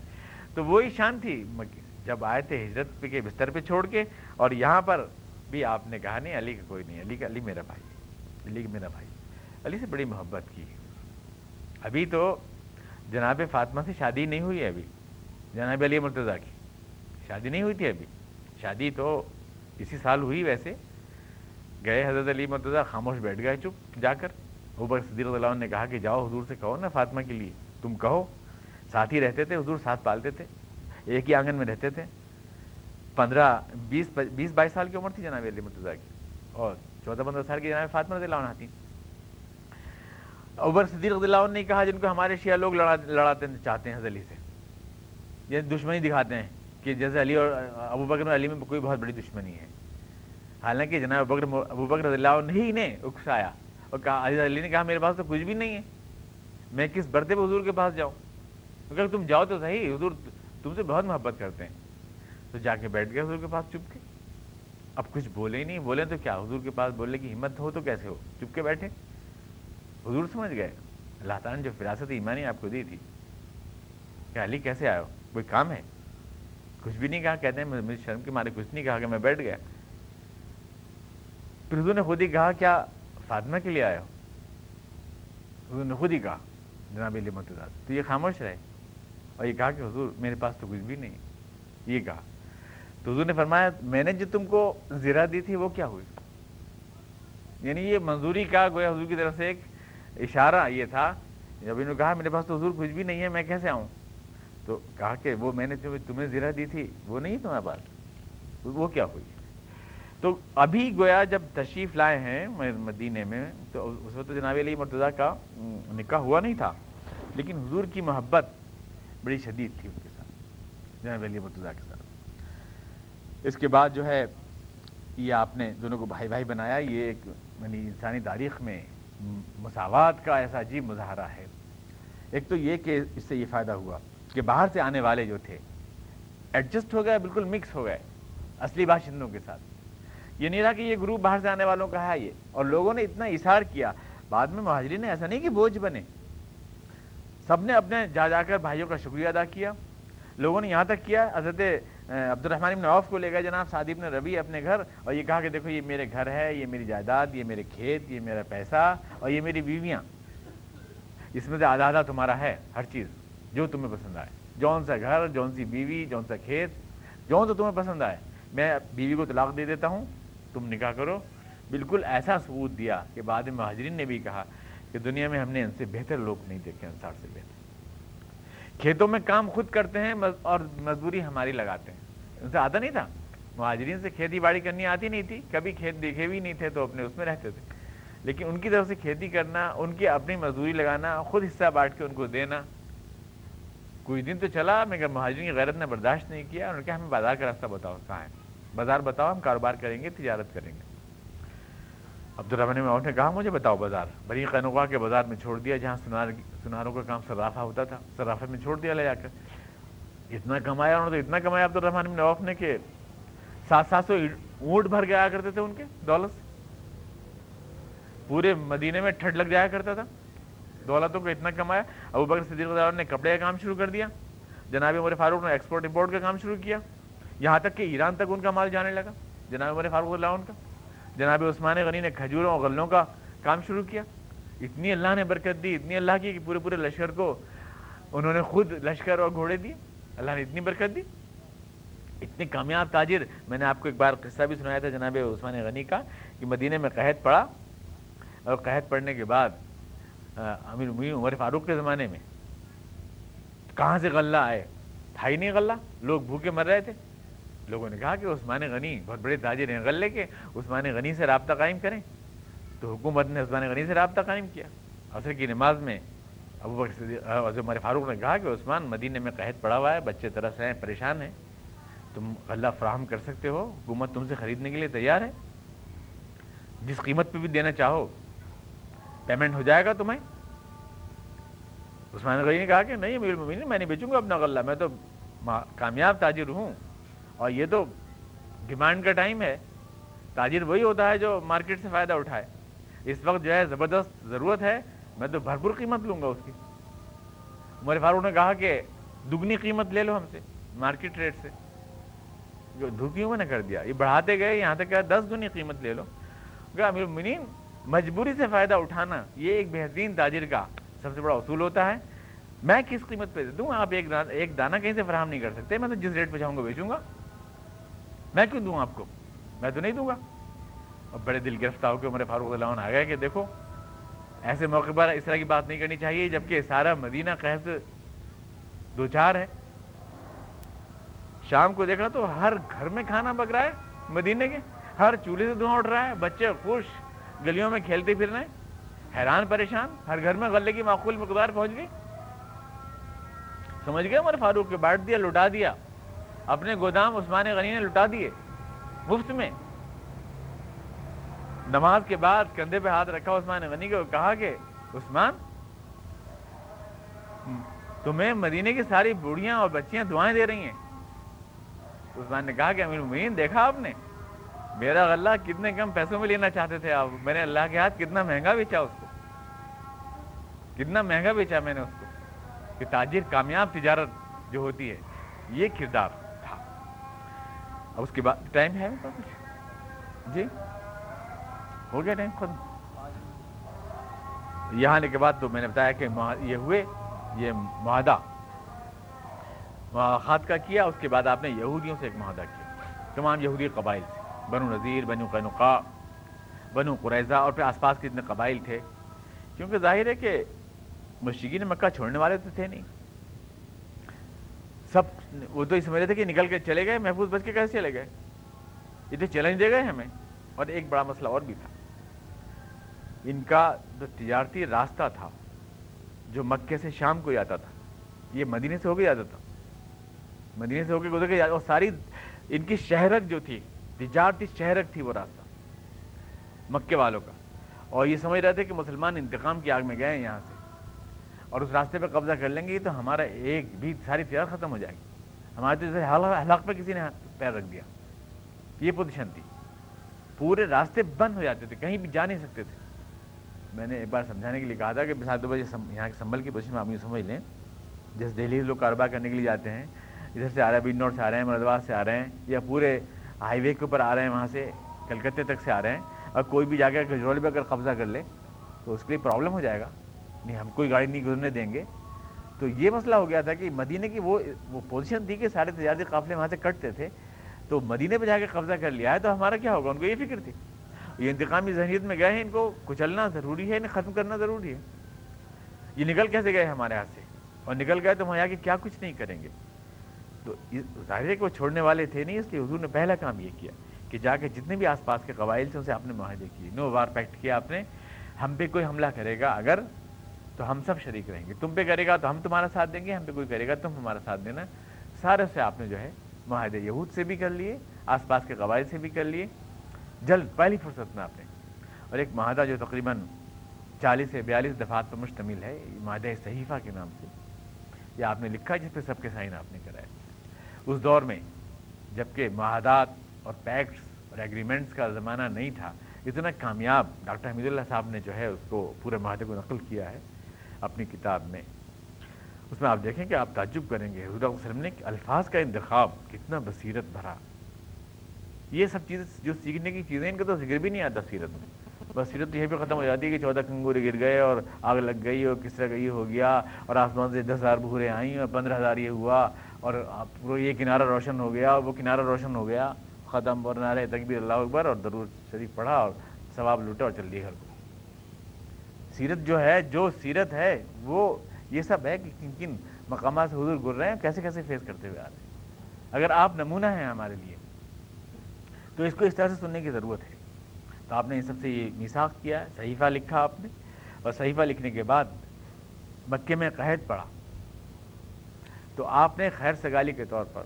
تو وہی شان تھی۔ جب آئے تھے ہجرت کے بستر پہ چھوڑ کے، اور یہاں پر بھی آپ نے کہا، نہیں، علی کا کوئی نہیں، علی کا، علی میرا بھائی، علی کا میرا بھائی۔ علی سے بڑی محبت کی۔ ابھی تو جناب فاطمہ سے شادی نہیں ہوئی ہے ابھی۔ جناب علی مرتضیٰ کی شادی نہیں ہوئی تھی ابھی۔ شادی تو اسی سال ہوئی ویسے۔ گئے حضرت علی مرتضیٰ، خاموش بیٹھ گئے چپ جا کر۔ اوبر صدیق اللہ نے کہا کہ جاؤ، حضور سے کہو نا فاطمہ کے لیے۔ تم کہو۔ ساتھ ہی رہتے تھے، حضور ساتھ پالتے تھے۔ ایک ہی آنگن میں رہتے تھے۔ پندرہ، بیس بیس، بائیس سال کی عمر تھی جناب علی مرتضیٰ کی۔ اور چودہ، پندرہ سال کی جناب فاطمہ رضی اللہ عنہ تھی۔ اوبر صدیق رضی اللہ عنہ نے کہا، جن کو ہمارے شیعہ لوگ لڑاتے چاہتے ہیں علی سے۔ یہ دشمنی دکھاتے ہیں کہ جیسے علی اور ابو بکر علی میں کوئی بہت بڑی دشمنی ہے۔ حالانکہ جناب بکر، ابو بکر رضی اللہ عنہ ہی نے اکسایا اور کہا علی نے کہا، میرے پاس تو کچھ بھی نہیں ہے۔ میں کس برتے پہ حضور کے پاس جاؤں؟ اگر تم جاؤ تو صحیح، حضور تم سے بہت محبت کرتے ہیں۔ تو جا کے بیٹھ گئے حضور کے پاس، چپ کے۔ اب کچھ بولے ہی نہیں، بولے تو کیا؟ حضور کے پاس بولنے کی ہمت ہو تو کیسے ہو؟ چپ کے بیٹھے۔ حضور سمجھ گئے۔ اللہ تعالیٰ نے جو فراست ایمانی آپ کو دی تھی، کہ علی کیسے آئے ہو؟ کوئی کام ہے؟ کچھ بھی نہیں کہا، کہتے ہیں، مجھے شرم کے مارے کچھ نہیں کہا کہ میں بیٹھ گیا۔ پھر حضور نے خود ہی کہا، کیا فاطمہ کے لیے آئے ہو؟ حضور نے خود ہی کہا۔ جناب علی متضاد تو یہ خاموش رہے۔ اور یہ کہا کہ حضور، میرے پاس تو کچھ بھی نہیں یہ کہا۔ تو حضور نے فرمایا، میں نے جو تم کو زیرہ دی تھی، وہ کیا ہوئی؟ یعنی یہ منظوری کا گویا حضور کی طرف سے ایک اشارہ یہ تھا۔ جب انہوں نے کہا، میرے پاس تو حضور کچھ بھی نہیں ہے، میں کیسے آؤں؟ تو کہا کہ وہ میں نے تمہیں زیرہ دی تھی، وہ نہیں تمہارے پاس۔ وہ کیا ہوئی؟ تو ابھی گویا جب تشریف لائے ہیں مدینے میں، تو اس وقت جناب علی مرتضیٰ کا نکاح ہوا نہیں تھا، لیکن حضور کی محبت بڑی شدید تھی ان کے ساتھ، جناب علی مرتضیٰ کے ساتھ۔ اس کے بعد جو ہے، یہ آپ نے دونوں کو بھائی بھائی بنایا، یہ ایک یعنی انسانی تاریخ میں مساوات کا ایسا عجیب مظاہرہ ہے۔ ایک تو یہ کہ اس سے یہ فائدہ ہوا کہ باہر سے آنے والے جو تھے ایڈجسٹ ہو گئے، بالکل مکس ہو گئے، اصلی باشندوں کے ساتھ۔ یہ نہیں رہا کہ یہ گروپ باہر سے آنے والوں کا ہے یہ۔ اور لوگوں نے اتنا اشار کیا۔ بعد میں مہاجرین نے ایسا نہیں کہ بوجھ بنے۔ سب نے اپنے جا جا کر بھائیوں کا شکریہ ادا کیا۔ لوگوں نے یہاں تک کیا، حضرت عبد الرحمٰن ابن عوف کو لے گئے جناب صادب نے ربی اپنے گھر۔ اور یہ کہا کہ دیکھو، یہ میرے گھر ہے، یہ میری جائیداد، یہ میرے کھیت، یہ میرا پیسہ اور یہ میری بیویاں۔ اس میں سے آدھا آدھا تمہارا ہے، ہر چیز جو تمہیں پسند آئے۔ جون سا گھر، جون سی بیوی، جون سا کھیت، جون سا تمہیں پسند آئے۔ میں بیوی کو طلاق دے دیتا ہوں۔ تم نکاح کرو۔ بالکل ایسا ثبوت دیا کہ بعد میں مہاجرین نے بھی کہا کہ دنیا میں ہم نے ان سے بہتر لوگ نہیں دیکھے، انصار سے بہتر۔ کھیتوں میں کام خود کرتے ہیں اور مزدوری ہماری لگاتے ہیں۔ ان سے آتا نہیں تھا؟ مہاجرین سے کھیتی باڑی کرنی آتی نہیں تھی۔ کبھی کھیت دیکھے بھی نہیں تھے تو اپنے اس میں رہتے تھے۔ لیکن ان کی طرف سے کھیتی کرنا، ان کی اپنی مزدوری لگانا، خود حصہ بانٹ کے ان کو دینا۔ کچھ دن تو چلا، مگر مہاجرین کی غیرت نے برداشت نہیں کیا انہوں نے کہا، ہمیں بازار کا راستہ بتاؤ، کہاں ہے؟ بازار بتاؤ، ہم کاروبار کریں گے، تجارت کریں گے۔ عبد الرحمن میں نے کہا، مجھے بتاؤ بازار۔ بڑی قینوقا کے بازار میں چھوڑ دیا، جہاں سنار سناروں کا کام صرافہ ہوتا تھا صرافہ میں چھوڑ دیا لے جا کر۔ اتنا کمایا انہوں نے تو اتنا کمایا عبدالرحمٰن نواف نے کہ سات سات سو اونٹ بھر کے آیا کرتے تھے ان کے دولت پورے مدینے میں ٹھڈ لگ جایا کرتا تھا۔ دولتوں کو اتنا کمایا۔ ابو بکر صدیق نے کپڑے کا کام شروع کر دیا۔ جناب عمر فاروق نے ایکسپورٹ امپورٹ کا کام شروع کیا۔ یہاں تک کہ ایران تک ان کا مال جانے لگا۔ جناب عمر فاروق اللہ ان کا، جناب عثمان غنی نے کھجوروں اور غلوں کا کام شروع کیا۔ اتنی اللہ نے برکت دی، اتنی اللہ کی کہ پورے پورے لشکر کو انہوں نے خود لشکر اور گھوڑے دیے۔ اللہ نے اتنی برکت دی۔ اتنے کامیاب تاجر۔ میں نے آپ کو ایک بار قصہ بھی سنایا تھا جناب عثمان غنی کا، کہ مدینے میں قحط پڑا۔ اور قحط پڑنے کے بعد امیر امیر عمر فاروق کے زمانے میں کہاں سے غلہ آئے؟ تھا ہی نہیں غلہ، لوگ بھوکے مر رہے تھے۔ لوگوں نے کہا کہ عثمان غنی، بہت بڑے تاجر ہیں، غلے کے، عثمان غنی سے رابطہ قائم کریں۔ تو حکومت نے عثمان غنی سے رابطہ قائم کیا۔ عصر کی نماز میں ابو بکر عمر فاروق نے کہا کہ عثمان مدینے میں قحط پڑا ہوا ہے، بچے طرح ہیں، پریشان ہیں۔ تم غلہ فراہم کر سکتے ہو، حکومت تم سے خریدنے کے لیے تیار ہے۔ جس قیمت پہ بھی دینا چاہو پیمنٹ ہو جائے گا تمہیں۔ عثمان غنی نے کہا کہ نہیں میں نہیں بیچوں گا اپنا غلہ، میں تو کامیاب تاجر ہوں۔ اور یہ تو ڈیمانڈ کا ٹائم ہے۔ تاجر وہی ہوتا ہے جو مارکیٹ سے فائدہ اٹھائے۔ اس وقت جو ہے زبردست ضرورت ہے۔ میں تو بھرپور قیمت لوں گا اس کی۔ عمر فاروق نے کہا کہ دگنی قیمت لے لو ہم سے مارکیٹ ریٹ سے۔ جو دھوکیوں نے کر دیا، یہ بڑھاتے گئے، یہاں تک کہ دس گنی قیمت لے لو۔ امیر منین مجبوری سے فائدہ اٹھانا یہ ایک بہترین تاجر کا سب سے بڑا اصول ہوتا ہے۔ میں کس قیمت پہ دوں؟ آپ ایک ایک دانہ کہیں سے فراہم نہیں کر سکتے، میں تو جس ریٹ پہ چاہوں گا، بیچوں گا۔ میں کیوں دوں آپ کو؟ میں تو نہیں دوں گا۔ اور بڑے دل گرفتار ہو کے عمر فاروق اللہ عنہ آ گئے کہ دیکھو، ایسے موقع پر اس طرح کی بات نہیں کرنی چاہیے، جبکہ سارا مدینہ قحط دو چار ہے۔ شام کو دیکھا تو ہر گھر میں کھانا پک رہا ہے مدینے کے۔ ہر چولہے سے دھواں اٹھ رہا ہے، بچے خوش، گلیوں میں کھیلتے پھر رہے ہیں۔ حیران، پریشان، ہر گھر میں غلے کی معقول مقدار پہنچ گئی۔ سمجھ گئے عمر فاروق کے، بانٹ دیا لٹا دیا۔ اپنے گودام عثمان غنی نے لٹا دیے، مفت میں۔ نماز کے بعد کندھے پہ ہاتھ رکھا عثمان غنی کو، کہا کہ، عثمان تمہیں مدینے کی ساری بوڑھیاں اور بچیاں دعائیں دے رہی ہیں۔ عثمان نے کہا کہ، امیر مین دیکھا آپ نے؟ میرا غلہ کتنے کم پیسوں میں لینا چاہتے تھے آپ۔ میں نے اللہ کے ہاتھ کتنا مہنگا بیچا اس کو۔ کتنا مہنگا بیچا میں نے اس کو۔ کہ تاجر کامیاب تجارت جو ہوتی ہے، یہ کردار۔ اب اس کے بعد ٹائم ہے؟ جی؟ ہو گیا ٹائم خود یہاں آنے کے بعد تو میں نے بتایا کہ یہ ہوئے، یہ معاہدہ۔ خات کا کیا، اس کے بعد آپ نے یہودیوں سے ایک معاہدہ کیا۔ تمام یہودی قبائل سے بنو نذیر، بنو قنقا بنو قریضہ اور پھر آس پاس کے اتنے قبائل تھے۔ کیونکہ ظاہر ہے کہ مشرقین مکہ چھوڑنے والے تو تھے نہیں۔ سب وہ تو یہ سمجھ رہے تھے کہ نکل کے چلے گئے، محفوظ بچ کے کیسے چلے گئے۔ یہ تو چیلنج دے گئے ہمیں۔ اور ایک بڑا مسئلہ اور بھی تھا۔ ان کا جو تجارتی راستہ تھا، جو مکے سے شام کو آتا تھا، یہ مدینے سے ہو کے جاتا تھا۔ مدینے سے ہو کے گزر کے اور ساری ان کی شہرت جو تھی، تجارتی شہرت تھی وہ راستہ مکے والوں کا۔ اور یہ سمجھ رہے تھے کہ مسلمان انتقام کی آگ میں گئے ہیں یہاں سے۔ اور اس راستے پہ قبضہ کر لیں گے تو ہمارا ایک بھی ساری تجارت ختم ہو جائے گی۔ ہمارے تو حلق پہ کسی نے پیر رکھ دیا۔ یہ پوزیشن تھی۔ پورے راستے بند ہو جاتے تھے، کہیں بھی جا نہیں سکتے تھے۔ میں نے ایک بار سمجھانے کے لیے کہا تھا کہ سات دو بجے یہاں کے سنبھل کی پوزیشن میں آپ یہ سمجھ لیں۔ جیسے دہلی سے لوگ کاروبار کرنے کے لیے جاتے ہیں، ادھر سے آ رہے ہیں بین نوٹ سے آ رہے ہیں مرادباد سے آ رہے ہیں، یا پورے ہائی وے کے اوپر آ رہے ہیں، وہاں سے کلکتے تک سے آ رہے ہیں۔ اور کوئی بھی جا کے گجرول پہ اگر قبضہ کر لے، تو اس کے لیے پرابلم ہو جائے گا۔ نہیں، ہم کوئی گاڑی نہیں گزرنے دیں گے۔ تو یہ مسئلہ ہو گیا تھا کہ مدینے کی وہ وہ پوزیشن تھی کہ سارے تجارتی قافلے وہاں سے کٹتے تھے۔ تو مدینے پہ جا کے قبضہ کر لیا ہے، تو ہمارا کیا ہوگا؟ ان کو یہ فکر تھی۔ یہ انتقامی ذہنیت میں گئے ہیں، ان کو کچلنا ضروری ہے، انہیں ختم کرنا ضروری ہے۔ یہ نکل کیسے گئے ہمارے ہاتھ سے؟ اور نکل گئے تو وہاں جا کے کیا کچھ نہیں کریں گے۔ تو ظاہر ہے کہ وہ چھوڑنے والے تھے نہیں، اس لیے حضور نے پہلا کام یہ کیا کہ جا کے جتنے بھی آس پاس کے قبائل سے اسے آپ نے معاہدے کیے۔ نو وار پیکٹ کیا آپ نے۔ ہم پہ کوئی حملہ کرے گا، اگر تو ہم سب شریک رہیں گے۔ تم پہ کرے گا تو ہم تمہارا ساتھ دیں گے، ہم پہ کوئی کرے گا تم ہمارا ساتھ دینا۔ سارے سے آپ نے جو ہے معاہدے یہود سے بھی کر لیے، آس پاس کے قبائل سے بھی کر لیے۔ جلد، پہلی فرصت میں آپ نے۔ اور ایک معاہدہ جو تقریباً چالیس سے بیالیس دفعات پر مشتمل ہے معاہدہ صحیفہ کے نام سے۔ یہ آپ نے لکھا جس پہ سب کے سائن آپ نے کرائے۔ اس دور میں جبکہ معاہدات اور پیکٹس اور ایگریمنٹس کا زمانہ نہیں تھا، اتنا کامیاب ڈاکٹر حمید اللہ صاحب نے جو ہے اس کو پورے معاہدے کو نقل کیا ہے۔ اپنی کتاب میں۔ اس میں آپ دیکھیں کہ آپ تعجب کریں گے، حضور وسلم نے الفاظ کا انتخاب کتنا بصیرت بھرا۔ یہ سب چیزیں جو سیکھنے کی چیزیں، ان کا تو ذکر بھی نہیں آتا سیرت میں۔ بس سیرت یہ بھی ختم ہو جاتی ہے کہ چودہ کنگورے گر گئے اور آگ لگ گئی اور کس طرح کا یہ ہو گیا اور آسمان سے دس ہزار بھورے آئیں اور پندرہ ہزار یہ ہوا اور پورا یہ کنارہ روشن ہو گیا، وہ کنارہ روشن ہو گیا۔ ختم اور نعرے تکبیر، اللہ اکبر اور درور شریف پڑھا اور ثواب لوٹا اور چل دی گھر کو۔ سیرت جو ہے، جو سیرت ہے، وہ یہ سب ہے کہ کن کن مقامات سے حضور گر رہے ہیں، کیسے کیسے فیس کرتے ہوئے آ رہے ہیں۔ اگر آپ نمونہ ہیں ہمارے لیے، تو اس کو اس طرح سے سننے کی ضرورت ہے۔ تو آپ نے ان سب سے یہ میساخ کیا، صحیفہ لکھا آپ نے، اور صحیفہ لکھنے کے بعد مکے میں قحط پڑا۔ تو آپ نے خیر سگالی کے طور پر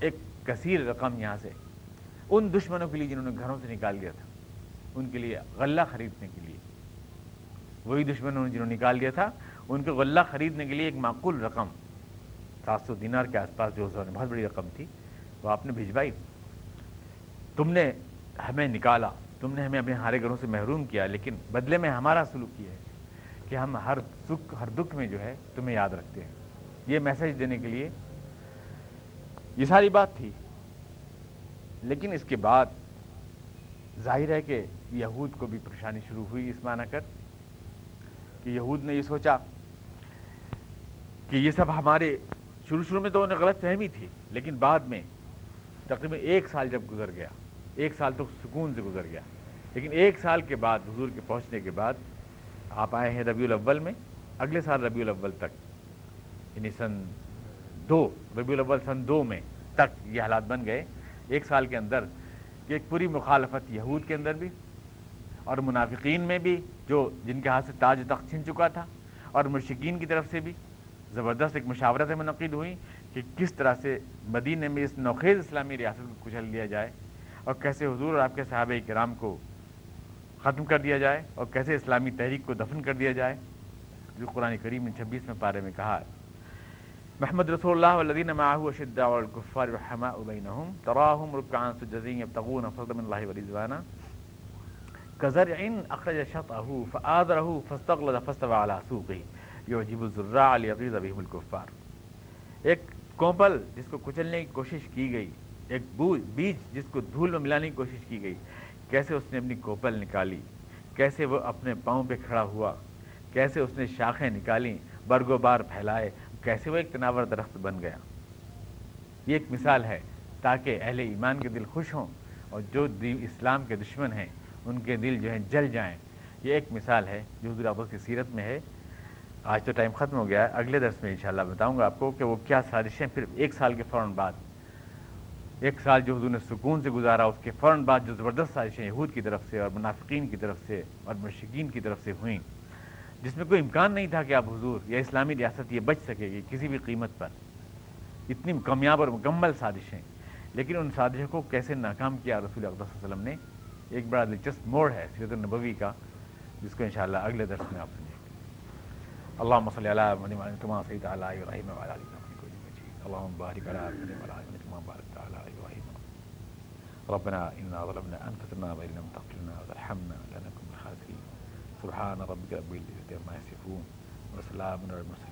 ایک کثیر رقم یہاں سے ان دشمنوں کے لیے جنہوں نے گھروں سے نکال دیا تھا، ان کے لیے غلہ خریدنے کے لیے وہی دشمنوں نے جنہوں نے نکال دیا تھا، ان کے غلہ خریدنے کے لیے ایک معقول رقم، سات سو دینار کے آس پاس جو بہت بڑی رقم تھی، وہ آپ نے بھجوائی۔ تم نے ہمیں نکالا، تم نے ہمیں اپنے ہارے گھروں سے محروم کیا، لیکن بدلے میں ہمارا سلوک یہ ہے کہ ہم ہر سکھ، ہر دکھ میں جو ہے تمہیں یاد رکھتے ہیں۔ یہ میسج دینے کے لیے یہ ساری بات تھی۔ لیکن اس کے بعد ظاہر ہے کہ یہود کو بھی پریشانی شروع ہوئی، اس معنی کر۔ کہ یہود نے یہ سوچا کہ یہ سب ہمارے شروع شروع میں تو انہیں غلط فہمی تھی، لیکن بعد میں تقریباً ایک سال جب گزر گیا، ایک سال تو سکون سے گزر گیا، لیکن ایک سال کے بعد، حضور کے پہنچنے کے بعد آپ آئے ہیں ربیع الاول میں، اگلے سال ربیع الاول تک یعنی سن دو، ربیع الاول سن دو میں تک یہ حالات بن گئے، ایک سال کے اندر کہ ایک پوری مخالفت یہود کے اندر بھی اور منافقین میں بھی، جو جن کے ہاتھ سے تاج تخت چھن چکا تھا، اور مرشقین کی طرف سے بھی زبردست ایک مشاورت منعقد ہوئی کہ کس طرح سے مدینہ میں اس نوخیز اسلامی ریاست کو کچل لیا جائے اور کیسے حضور اور آپ کے صحابہ کرام کو ختم کر دیا جائے اور کیسے اسلامی تحریک کو دفن کر دیا جائے، جو قرآن کریم نے چھبیس میں پارے میں کہا ہے۔ محمد رسول اللہ والذین معه اشداء والکفار رحماء بینہم، تراہم رکعان سجدین یبتغون فضل من اللہ ورزوانا كزرع اخرج شطه فآذره، فاستغلظ، فاستوى على سوقه. يعجب الزراع ليغيظ بهم الكفار. ایک کوپل جس کو کچلنے کی کوشش کی گئی، ایک بیج جس کو دھول میں ملانے کی کوشش کی گئی، کیسے اس نے اپنی کوپل نکالی؟ کیسے وہ اپنے پاؤں پہ کھڑا ہوا؟ کیسے اس نے شاخیں نکالیں برگو بار پھیلائے؟ کیسے وہ ایک تناور درخت بن گیا؟ یہ ایک مثال ہے تاکہ اہل ایمان کے دل خوش ہوں اور جو اسلام کے دشمن ہیں ان کے دل جو ہیں جل جائیں۔ یہ ایک مثال ہے جو حضور آپ کی سیرت میں ہے۔ آج تو ٹائم ختم ہو گیا ہے۔ اگلے درس میں انشاءاللہ بتاؤں گا آپ کو کہ وہ کیا سازشیں پھر ایک سال کے فوراً بعد۔ ایک سال جو حضور نے سکون سے گزارا، اس کے فوراً بعد جو زبردست سازشیں یہود کی طرف سے اور منافقین کی طرف سے اور مشکین کی طرف سے ہوئیں۔ جس میں کوئی امکان نہیں تھا کہ آپ حضور یا اسلامی ریاست یہ بچ سکے گی کسی بھی قیمت پر۔ اتنی کامیاب اور مکمل سازشیں۔ لیکن ان سازشوں کو کیسے ناکام کیا رسول اللہ علیہ وسلم نے؟ ایک بڑا دلچسپ موڑ ہے سیرت النبوی کا، جس کو انشاءاللہ اگلے درس میں آپ سنیں اللهم صل على محمد وعلى كما صليت على ابراهيم وعلى ال ابراهيم انك مجيد اللهم بارك على محمد وعلى ال كما باركت على ابراهيم ربنا انا ظلمنا انفسنا وان لم تغفر لنا وترحمنا لنكن من الخاسرين سبحان ربك رب العزه عما يصفون وسلام على المرسلين